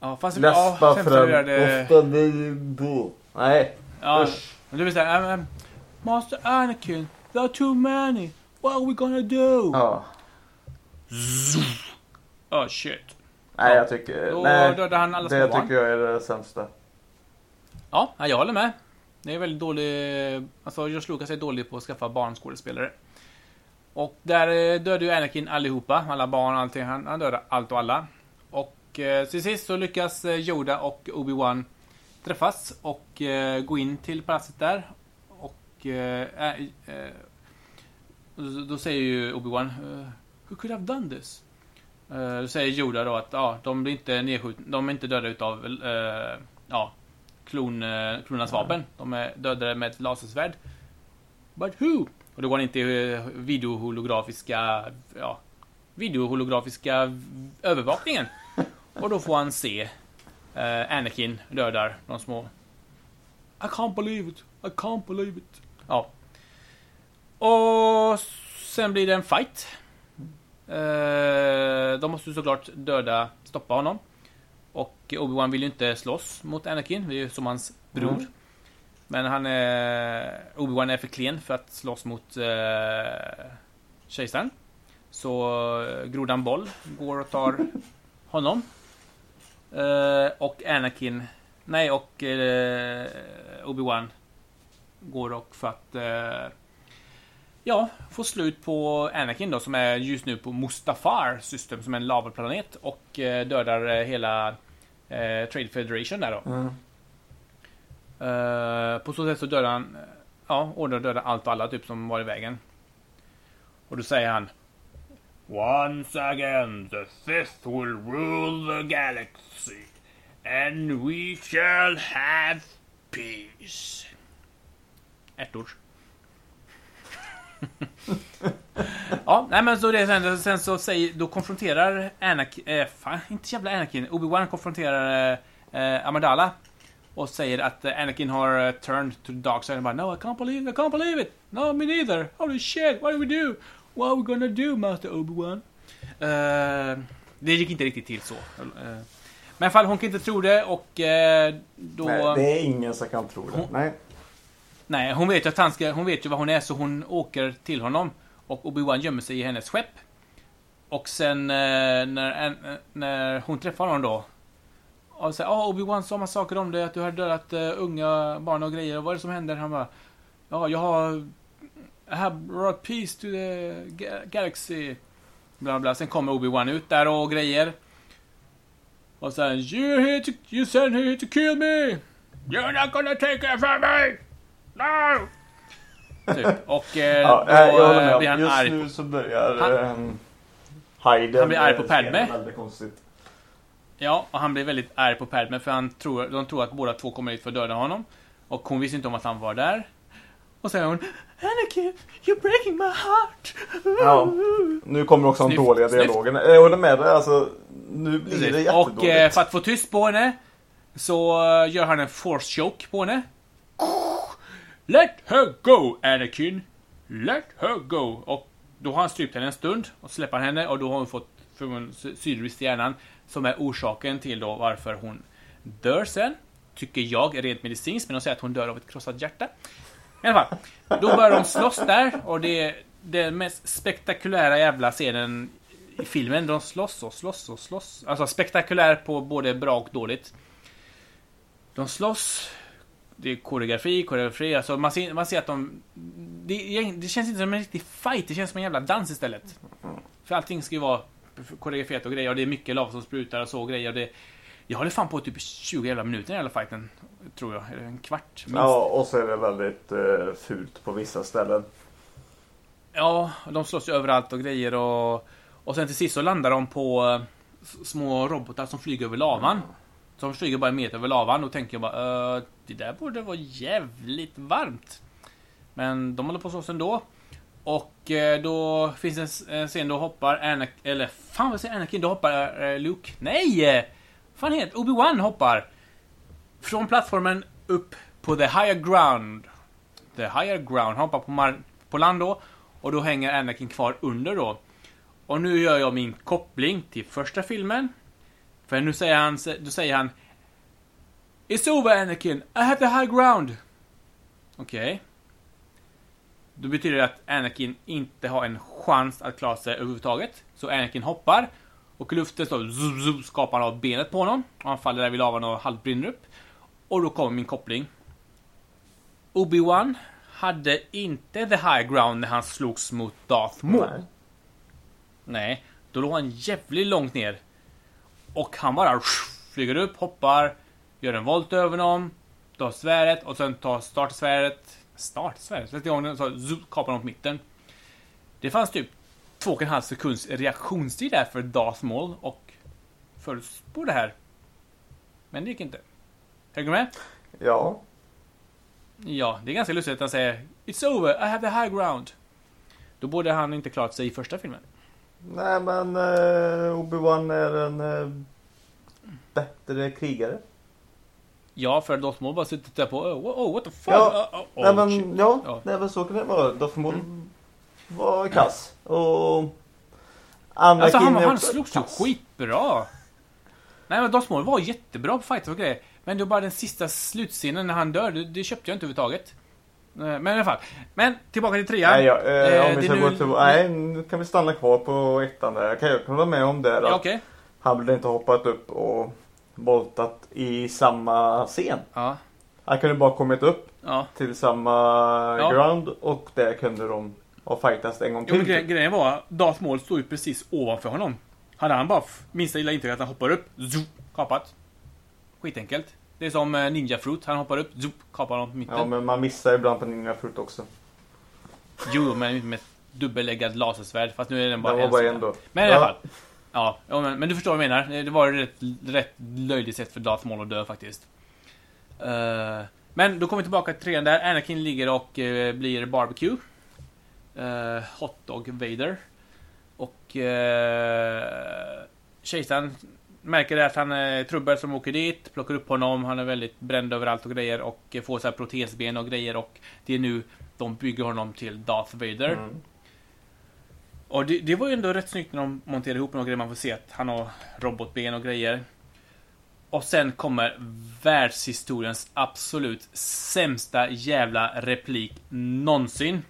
Ja fast... Läspa ja, fram det... ofta vi bo. Nej Ja, usch. du vill säga... Um, Master Anakin, there are too many. What are we gonna do? Ja. Oh shit. Nej jag tycker... Då nej. dödade han alla Det småbarn. tycker jag är det sämsta. Ja, jag håller med. Det är väldigt dålig... Alltså, George Lucas är dålig på att skaffa barnskådespelare. Och där eh, dödade ju Anakin allihopa. Alla barn, allting. Han, han dödade allt och alla. Och eh, till sist så lyckas eh, Yoda och Obi-Wan träffas och eh, gå in till palatset där. Och... Eh, eh, och då- då säger ju Obi-Wan eh, Who could have done this? Eh, då säger Yoda då att ja, de blir inte nedskjutna, de är inte döda utav eh, ja, klon, eh, klonernas vapen. De är dödade med ett lasersvärd. But who? Och då går han in till videoholografiska, ja, videoholografiska övervakningen. Och då får han se eh, Anakin dödar de små. I can't believe it. I can't believe it. Ja. Och sen blir det en fight. Eh, de måste ju såklart döda, stoppa honom. Och Obi-Wan vill ju inte slåss mot Anakin, det är ju som hans bror. Mm. Men han är... Obi-Wan är för klen för att slåss mot eh, kejsaren. Så eh, grodan Boll går och tar honom. Eh, och Anakin... Nej, och eh, Obi-Wan går och för att... Eh, ja, får slut på Anakin då som är just nu på Mustafar system som är en lavaplanet och eh, dödar eh, hela eh, Trade Federation där då. Mm. Eh, på så sätt så dödar han, eh, ja, ordnar att döda allt och alla typ som var i vägen. Och då säger han Once again the Sith will rule the galaxy and we shall have peace. Ett ord. ja, nej men så det sen, sen så säger, då konfronterar Anakin, eh, fan inte jävla Anakin, Obi-Wan konfronterar eh, eh, Amidala och säger att eh, Anakin har uh, turned to the dark side. Och bara, no, I can't believe it, I can't believe it. No, me neither. Holy shit, what do we do? What are we gonna do, Master Obi-Wan? Eh, det gick inte riktigt till så. Eh, men i fall, hon kan inte tro det och eh, då... Nej, det är ingen som kan tro det. Hon- Nej. Nej, hon vet ju att han ska, hon vet ju vad hon är så hon åker till honom. Och Obi-Wan gömmer sig i hennes skepp. Och sen eh, när, eh, när hon träffar honom då. Och säger ah Obi-Wan sa massa saker om dig, att du har dödat eh, unga barn och grejer. och Vad är det som händer? Han bara, ja jag har... I have brought peace to the galaxy. Bla bla. Sen kommer Obi-Wan ut där och grejer. Och sen You here to, you sent here to kill me! You're not gonna take it from me! No! Typ. Och eh, Ja, då jag eh, blir han Just arg. nu så börjar Han- han, Hayden... Han blir arg på eh, Padme. Väldigt konstigt. Ja, och han blir väldigt arg på Padme för han tror, de tror att båda två kommer hit för att döda honom. Och hon visste inte om att han var där. Och så säger hon Anakin, you're breaking my heart! Ja. Nu kommer också den dåliga dialogen. Jag håller med dig. Alltså, nu blir det Precis. Och eh, jättedåligt. för att få tyst på henne så eh, gör han en force choke på henne. Let her go Anakin! Let her go! Och då har han strypt henne en stund och släpper henne och då har hon fått förmodligen syrebrist i hjärnan som är orsaken till då varför hon dör sen. Tycker jag rent medicinskt, men de säger att hon dör av ett krossat hjärta. I alla fall, då börjar de slåss där och det är den mest spektakulära jävla scenen i filmen. De slåss och slåss och slåss. Alltså spektakulär på både bra och dåligt. De slåss. Det är koreografi, koreografi. Alltså man ser, man ser att de... Det, det känns inte som en riktig fight, det känns som en jävla dans istället. För allting ska ju vara koreograferat och grejer och det är mycket lava som sprutar och så och grejer. Och det, jag håller fan på typ 20 jävla minuter i hela fighten. Tror jag. Eller en kvart minst. Ja, och så är det väldigt eh, fult på vissa ställen. Ja, de slåss ju överallt och grejer och... Och sen till sist så landar de på eh, små robotar som flyger över lavan. Som flyger bara en meter över lavan och tänker jag bara äh, Det där borde vara jävligt varmt. Men de håller på så ändå. Och eh, då finns det en scen då hoppar Anakin, eller fan vad säger Anakin? Då hoppar eh, Luke. Nej! Fan heter Obi-Wan hoppar. Från plattformen upp på the higher ground. The higher ground. Hoppar på, mar- på land då. Och då hänger Anakin kvar under då. Och nu gör jag min koppling till första filmen. För nu säger han, då säger han It's over Anakin, I have the high ground. Okej. Då betyder det att Anakin inte har en chans att klara sig överhuvudtaget. Så Anakin hoppar. Och i luften så zoom, zoom, skapar han av benet på honom. Och han faller där vid lavan och halvt brinner upp. Och då kommer min koppling. Obi-Wan hade inte the high ground när han slogs mot Darth Maul. Nej. Nej, då låg han jävligt långt ner. Och han bara flyger upp, hoppar, gör en volt över honom, tar svärdet och sen tar startsvärdet. Startsvärdet? Sätter igång den så zoom, kapar honom på mitten. Det fanns typ två och en halv sekunds reaktionstid där för Darth Maul och förutspå det här. Men det gick inte. Hänger du med? Ja. Ja, det är ganska lustigt att han säger It's over, I have the high ground. Då borde han inte klarat sig i första filmen. Nej men eh, Obi-Wan är en eh, bättre krigare. Ja, för Darth Maul bara suttit där på oh, oh what the fuck? Ja, oh, oh, Nej oh, men shit. ja, Ja. nej men så kan det vara. Darth Maul Mm. var kass. Och Anakin Alltså han, han slogs ju skitbra. Nej men Darth Maul var jättebra på fighter och grejer. Men det var bara den sista slutscenen när han dör, det, det köpte jag inte överhuvudtaget. Eh, Men i alla fall. Men tillbaka till trean. Nej, ja, eh, Eh, om vi ska är gå nu- till... Nej, nu kan vi stanna kvar på ettan där. Jag kan ju hålla med om det. Ja, okej. Han borde inte hoppat upp och voltat i samma scen. Ja, Han kunde bara kommit upp ja. till samma Ja. ground och där kunde de och fightas en gång Jo, till. gre grejen var, Darth Maul stod ju precis ovanför honom. Hade han bara minsta lilla intryck att han hoppar upp, zoop, kapat. Skitenkelt. Det är som eh, Ninja Fruit, han hoppar upp, zoop, kapar honom på mitten. Ja, men man missar ibland på Ninja Fruit också. Jo, men med ett dubbeläggat lasersvärd. Fast nu är den bara Det var en bara en då. Men i alla fall. Ja, ja men, men du förstår vad jag menar. Det var rätt, rätt löjligt sätt för Darth Maul att dö faktiskt. Eh, men då kommer vi tillbaka till trean där. Anakin ligger och eh, blir barbecue. Uh, Hotdog Vader. Och uh, kejsaren märker att han är trubbel som åker dit, plockar upp honom, han är väldigt bränd överallt och grejer och eh, får så här protesben och grejer och det är nu de bygger honom till Darth Vader. Mm. Och det, det var ju ändå rätt snyggt när de monterade ihop några grejer. Man får se att han har robotben och grejer. Och sen kommer världshistoriens absolut sämsta jävla replik någonsin.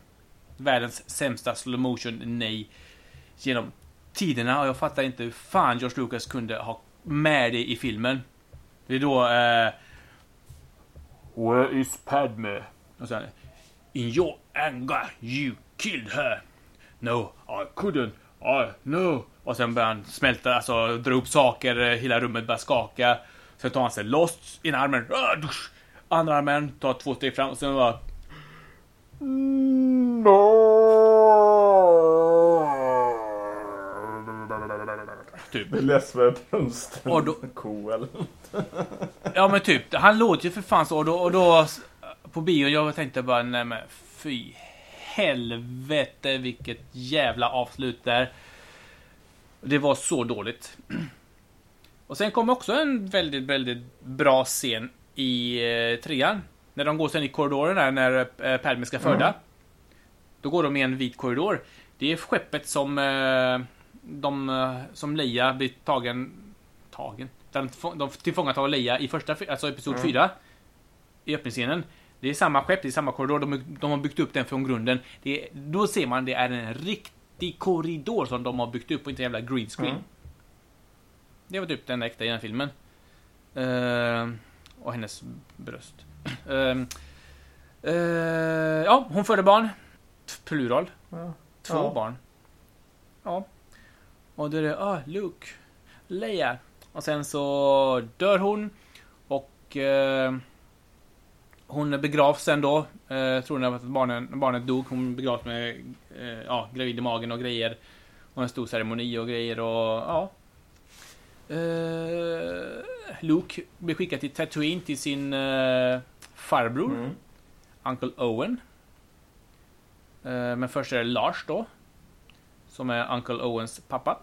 Världens sämsta slow motion nej genom tiderna. Och jag fattar inte hur fan George Lucas kunde ha med det i filmen. Det är då... Eh, Where is Padme? Och sen, In your anger you killed her. No, I couldn't. I, no. Och sen börjar han smälta, alltså dra upp saker, eh, hela rummet börjar skaka. Sen tar han sig loss, ena armen, ah, andra armen, tar två steg fram och sen bara... Typ. Det lät som en brunsten Och då- ko eller Ja men typ, han låter ju för fan så och då, och då på bio, jag tänkte bara nej men fy helvete vilket jävla avslut där. Det var så dåligt. Och sen kom också en väldigt, väldigt bra scen i eh, trean. När de går sen i korridoren där när eh, Padme ska föda. Då går de i en vit korridor. Det är skeppet som eh, de, eh, som Leia blir tagen... Tagen? De, de tillfångatar Leia i första, alltså episod 4. I öppningsscenen. Det är samma skepp, det är samma korridor. De, de har byggt upp den från grunden. Det då ser man det är en riktig korridor som de har byggt upp och inte en jävla green screen. Mm. Det var typ den äkta i den filmen. Eh, och hennes bröst. Ehm, eh, ja, hon födde barn. Plural. Ja. Två Ja. barn. Ja. Och då är det, ah, Luke. Leia. Och sen så dör hon. Och eh, hon begravs sen då. Eh, tror att barnen, barnet dog. Hon begravs med eh, ja, gravid i magen och grejer. Och en stor ceremoni och grejer och ja. Eh, Luke blir skickad till Tatooine till sin eh, farbror. Mm. Uncle Owen. Eh, Men först är det Lars då. Som är Uncle Owens pappa.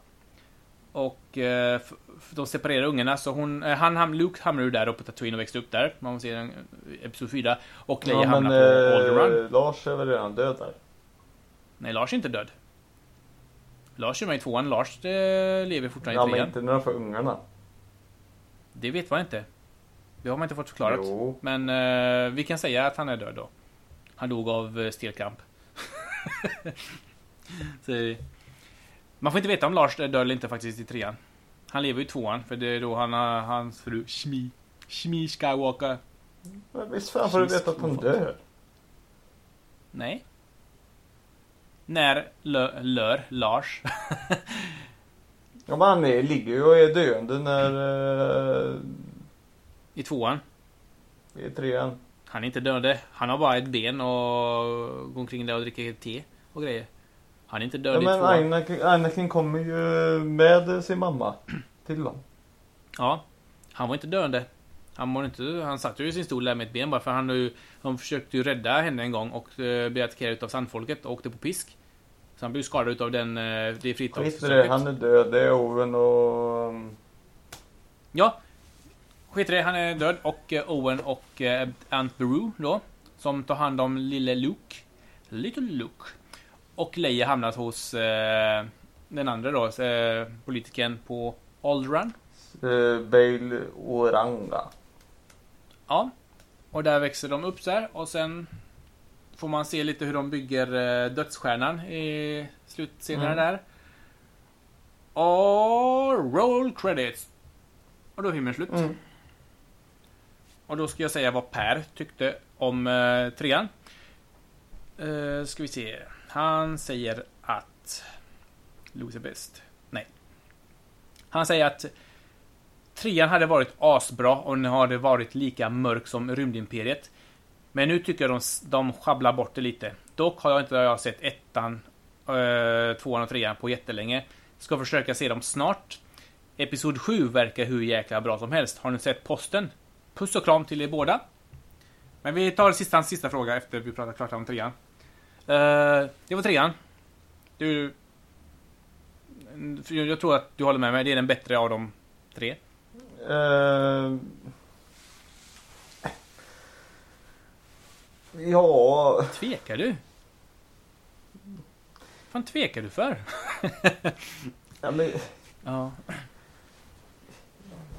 Och eh, de separerar ungarna, så hon, eh, han, ham- Luke hamnar ju där uppe på Tatooine och växte upp där. Man ser en, episod 4. Och Leia Ja, men hamnar på Alderaan. eh, Lars är väl redan död där? Nej, Lars är inte död. Lars är med i tvåan. Lars eh, lever fortfarande Ja, i men trean. inte när de får ungarna. Det vet man inte. Det har man inte fått förklarat. Jo. Men eh, vi kan säga att han är död då. Han dog av eh, stelkramp. Så, man får inte veta om Lars död eller inte faktiskt i trean. Han lever ju i tvåan, för det är då han har hans fru Shmi. Shmi Skywalker. Men visst fan får du veta att han dör? Nej. När lö, lör Lars. Ja, men han är, ligger ju och är döende när... Uh, I tvåan. I trean. Han är inte döende. Han har bara ett ben och går omkring där och dricker te och grejer. Han är inte död Ja, i men tvåan. Anakin, Anakin kommer ju med sin mamma till dem. Ja, han var inte döende. Han, var inte, han satt ju i sin stol där med ett ben bara för han, ju- de försökte ju rädda henne en gång och eh, blev attackerad utav sandfolket och åkte på pisk. Så han blev skadad utav den, eh, det fritagsförsöket. han är död. Det är Owen och... Ja, skit det, han är död och eh, Owen och eh, Aunt Beru då. Som tar hand om lille Luke. Little Luke. Och Leia hamnar hos eh, den andra då, eh, politikern på Alderaan. Uh, Bale Oranga. Ja. Och där växer de upp här och sen får man se lite hur de bygger eh, dödsstjärnan i slutscenerna Mm. där. Och roll credits. Och då är filmen slut. Mm. Och då ska jag säga vad Per tyckte om eh, trean. Eh, ska vi se. Han säger att... Lose best. Nej. Han säger att trean hade varit asbra om den hade varit lika mörk som Rymdimperiet. Men nu tycker jag de, de sjabblar bort det lite. Dock har jag inte jag sett ettan, eh, tvåan och trean på jättelänge. Ska försöka se dem snart. Episod 7 verkar hur jäkla bra som helst. Har ni sett posten? Puss och kram till er båda. Men vi tar sista, sista fråga efter vi pratat klart om trean. Uh, det var trean. Du... Jag tror att du håller med mig. Det är den bättre av de tre. Uh, ja... Tvekar du? Vad fan tvekar du för? ja, men... ja.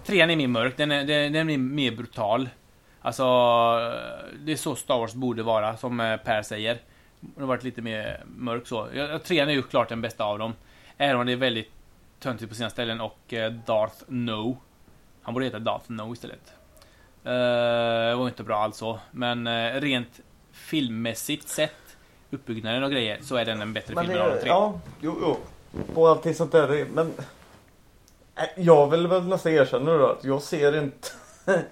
Trean är mer mörk. Den är, den, den är mer brutal. Alltså, det är så Star Wars borde vara, som eh, Per säger. Det har varit lite mer mörk så. Trean är ju klart den bästa av dem. Även om det är väldigt töntigt på sina ställen och eh, Darth No. Han borde heta Darth No istället. Uh, det var inte bra alltså. Men uh, rent filmmässigt sett, uppbyggnaden och grejer, så är den en bättre men film än de tre. Ja, jo, jo. På allting sånt där. Men jag vill väl nästan erkänna då att jag ser inte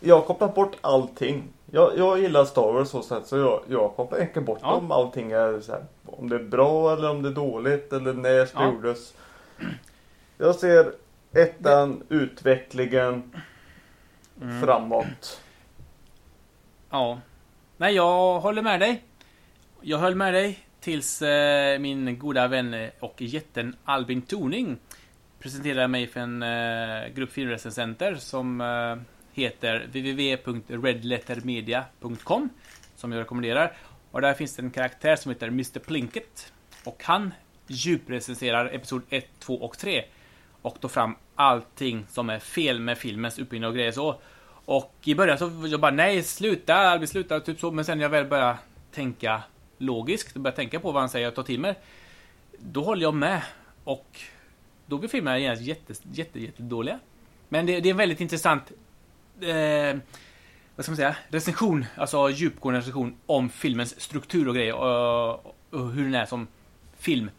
jag har kopplat bort allting. Jag, jag gillar Star Wars så sätt så jag, jag kopplar inte bort ja. om allting är så här, Om det är bra eller om det är dåligt eller när det ja. gjordes. Jag ser ettan, det... utvecklingen mm. framåt. Ja. Nej, jag håller med dig. Jag höll med dig tills eh, min goda vän och jätten Albin Torning presenterade mig för en eh, grupp filmrecensenter som eh, heter www.redlettermedia.com som jag rekommenderar. Och där finns det en karaktär som heter Mr Plinkett. Och han djuprecenserar episod 1, 2 och 3. Och tar fram allting som är fel med filmens uppbyggnad och grejer så. Och i början så jag bara nej, sluta, Albin, sluta, typ så. Men sen när jag väl börjar tänka logiskt, börjar tänka på vad han säger och tar till mig. Då håller jag med. Och då blir filmerna genast jätte, jätte, jätte dåliga. Men det, det, är en väldigt intressant eh, vad ska man säga, recension, alltså djupgående recension om filmens struktur och grejer och, och hur den är som film.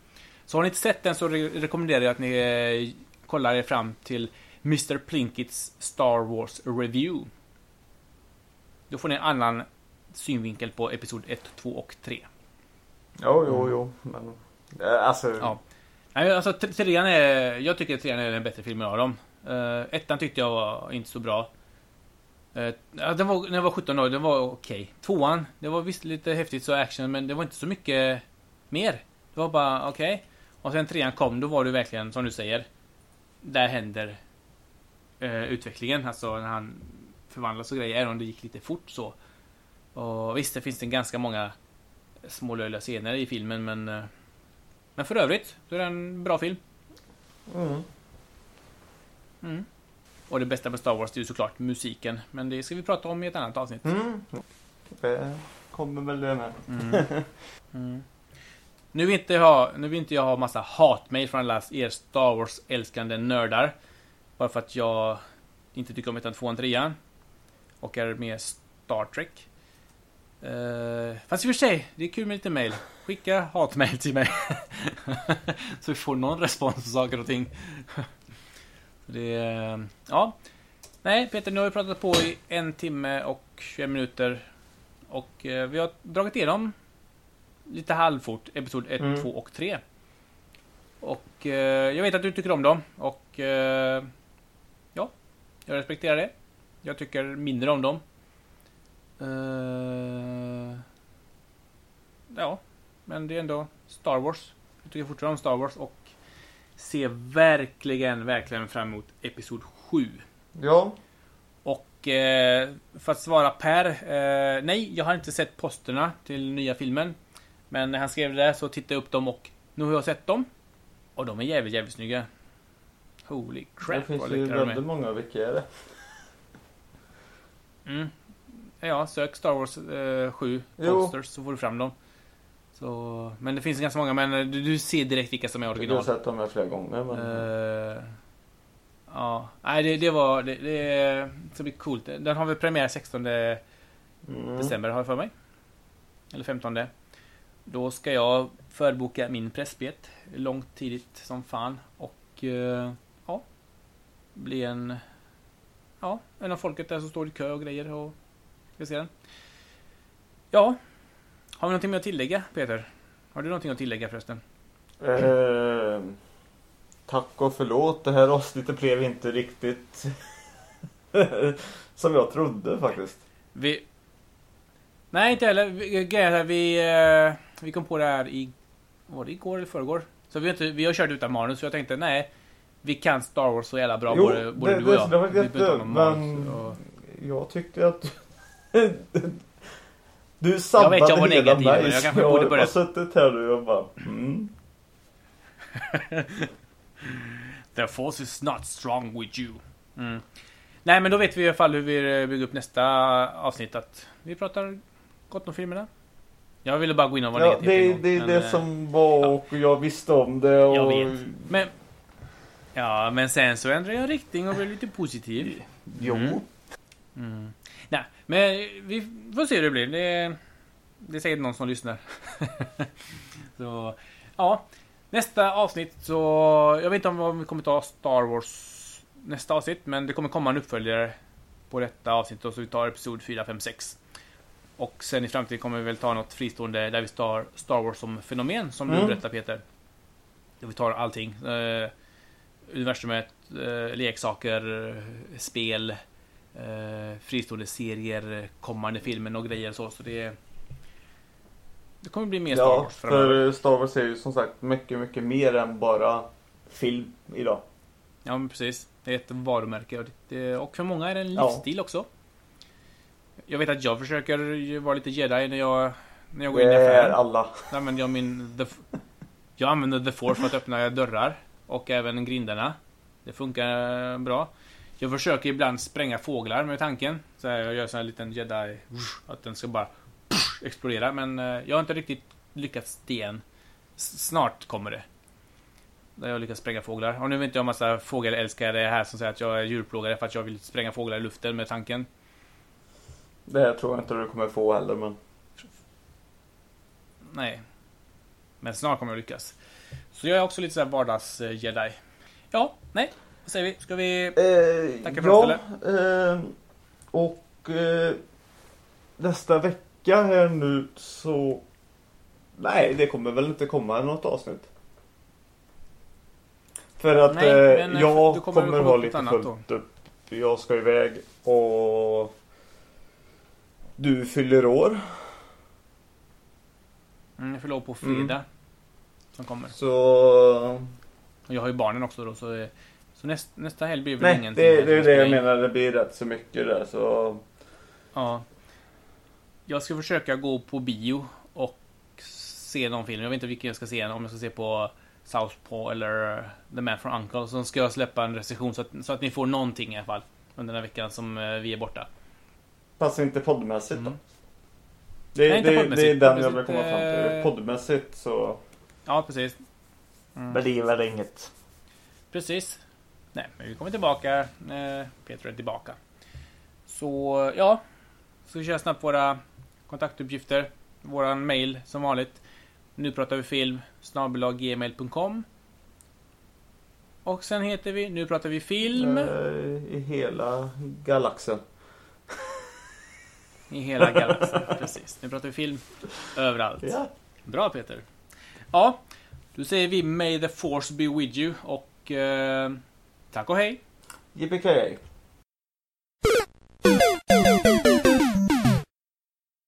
Så har ni inte sett den så re rekommenderar jag att ni eh, kollar er fram till Mr Plinkets Star Wars Review. Då får ni en annan synvinkel på Episod 1, 2 och 3. Jo, jo, jo. Men, eh, alltså... Ja. Nej, alltså trean är... Jag tycker att trean är den bättre filmen av dem. Uh, ettan tyckte jag var inte så bra. Uh, ja, den var, när jag var 17 år, den var okej. Okay. Tvåan, det var visst lite häftigt så action, men det var inte så mycket mer. Det var bara okej. Okay. Och sen trean kom, då var det verkligen som du säger. Där händer uh, utvecklingen. Alltså när han förvandlas och grejer, även om det gick lite fort så. Och visst, det finns det ganska många små löjliga scener i filmen, men... Uh, men för övrigt, så är det en bra film. Mm. Mm. Och det bästa med Star Wars är ju såklart musiken. Men det ska vi prata om i ett annat avsnitt. Mm. Det kommer väl det med. Mm. Mm. Nu, vill inte jag, nu vill inte jag ha massa hatmail från alla er Star Wars-älskande nördar. Bara för att jag inte tycker om ettan, tvåan, trean. Och är mer Star Trek. Uh, fast i och för sig, det är kul med lite mail. Skicka hatmail till mig. Så vi får någon respons på saker och ting. Det ja. Nej, Peter, nu har vi pratat på i en timme och 21 minuter. Och eh, vi har dragit igenom lite halvfort episod 1, mm. 2 och 3. Och eh, jag vet att du tycker om dem. Och eh, ja, jag respekterar det. Jag tycker mindre om dem. Ja, men det är ändå Star Wars. Jag tycker fortfarande om Star Wars och ser verkligen, verkligen fram emot Episod 7. Ja. Och eh, för att svara Per. Eh, nej, jag har inte sett posterna till nya filmen. Men när han skrev det så tittade jag upp dem och nu har jag sett dem. Och de är jävligt, jävligt snygga. Holy crap. Det finns ju väldigt de många. Vilka är det? Mm. Ja, sök Star Wars eh, 7 posters så får du fram dem. Så, men det finns ganska många, men du, du ser direkt vilka som är original. Du har sett dem flera gånger. Men... Uh, ja, nej det, det var... Det, det ska bli coolt. Den har väl premiär 16 mm. december har jag för mig. Eller 15. Då ska jag förboka min pressbiljett långt tidigt som fan. Och eh, ja, bli en... Ja, en av folket där som står i kö och grejer och ska se den. Ja, har vi någonting mer att tillägga Peter? Har du någonting att tillägga förresten? Eh, tack och förlåt, det här avsnittet blev inte riktigt som jag trodde faktiskt. Vi... Nej, inte heller. Vi- vi, eh, vi kom på det här i... Var det igår eller förrgår? Så vi har, inte, vi har kört utan manus, så jag tänkte nej. Vi kan Star Wars så jävla bra, Jo, både, både det- du och jag. det var Vi men- och- Jag tyckte att du sabbade vet, jag var hela negativ, mig. jag kanske jag borde har börja- suttit här nu och bara mm. The force is not strong with you. Mm. Nej, men då vet vi i alla fall hur vi eh, bygger upp nästa avsnitt. Att vi pratar gott om filmerna. Jag ville bara gå in och vara Ja, negativ det det, är men, det eh, som var och jag visste om det. Och... Jag vet. Men... Ja, men sen så ändrade jag riktning och blev lite positiv. Jo. Mm. Mm. Nej, men vi får se hur det blir. Det, det är säkert någon som lyssnar. så, ja. Nästa avsnitt så... Jag vet inte om vi kommer ta Star Wars nästa avsnitt, men det kommer komma en uppföljare på detta avsnitt. Och så vi tar episod 4, 5, 6. Och sen i framtiden kommer vi väl ta något fristående där vi tar Star Wars som fenomen, som du Mm. berättar Peter. Där vi tar allting. Eh, universumet, eh, leksaker, spel, eh, fristående serier, kommande filmer och grejer så. Så det, det kommer bli mer Star Ja, Wars framöver. för Star Wars är ju som sagt mycket, mycket mer än bara film idag. Ja, men precis. Det är ett varumärke och, och för många är det en Ja. livsstil också. Jag vet att jag försöker ju vara lite jedi när jag, när jag går in i Det är affären. alla. Jag använder jag min... The, jag använder the force för att öppna dörrar. Och även grindarna. Det funkar bra. Jag försöker ibland spränga fåglar med tanken. Så här, jag gör så här en liten jedi... Att den ska bara explodera. Men eh, jag har inte riktigt lyckats det än. Snart kommer det. Där jag lyckas spränga fåglar. Och nu vet jag en massa fågelälskare här som säger att jag är djurplågare för att jag vill spränga fåglar i luften med tanken. Det här tror jag inte du kommer få heller men. Nej. Men snart kommer jag lyckas. Så jag är också lite såhär vardags-jedi. Ja, nej. Vad säger vi? Ska vi... Eh, Tackar för ja, oss, eh, och eh, nästa vecka här nu så... Nej, det kommer väl inte komma något avsnitt. För att Nej, eh, men, eh, jag kommer, kommer ha lite fullt upp. Jag ska iväg och du fyller år. Mm, jag fyller år på fredag. Som kommer. Så... Och jag har ju barnen också då, så... Så näst, nästa helg blir väl Nej, ingenting. det, det är det jag menar. Det blir rätt så mycket där så... Ja. Jag ska försöka gå på bio och se någon film. Jag vet inte vilken jag ska se. Om jag ska se på Southpaw eller The Man from Uncle. Så ska jag släppa en recension så att, så att ni får någonting i alla fall. Under den här veckan som eh, vi är borta. Passar inte poddmässigt då? Mm. Det, Nej, det, det är den jag vill komma fram till. eh, Poddmässigt så... Ja, precis. Mm. Väl inget. Precis. Nej, men vi kommer tillbaka. Eh, Peter är tillbaka. Så ja, så kör snabbt våra kontaktuppgifter. Våran mail som vanligt. Nu pratar vi film snabelaggmail.com Och sen heter vi Nu pratar vi film Eh, I hela galaxen. i hela galaxen. Precis. Nu pratar vi film överallt. Ja. Bra Peter. Ja, då säger vi May the force be with you och eh, tack och hej. Yippee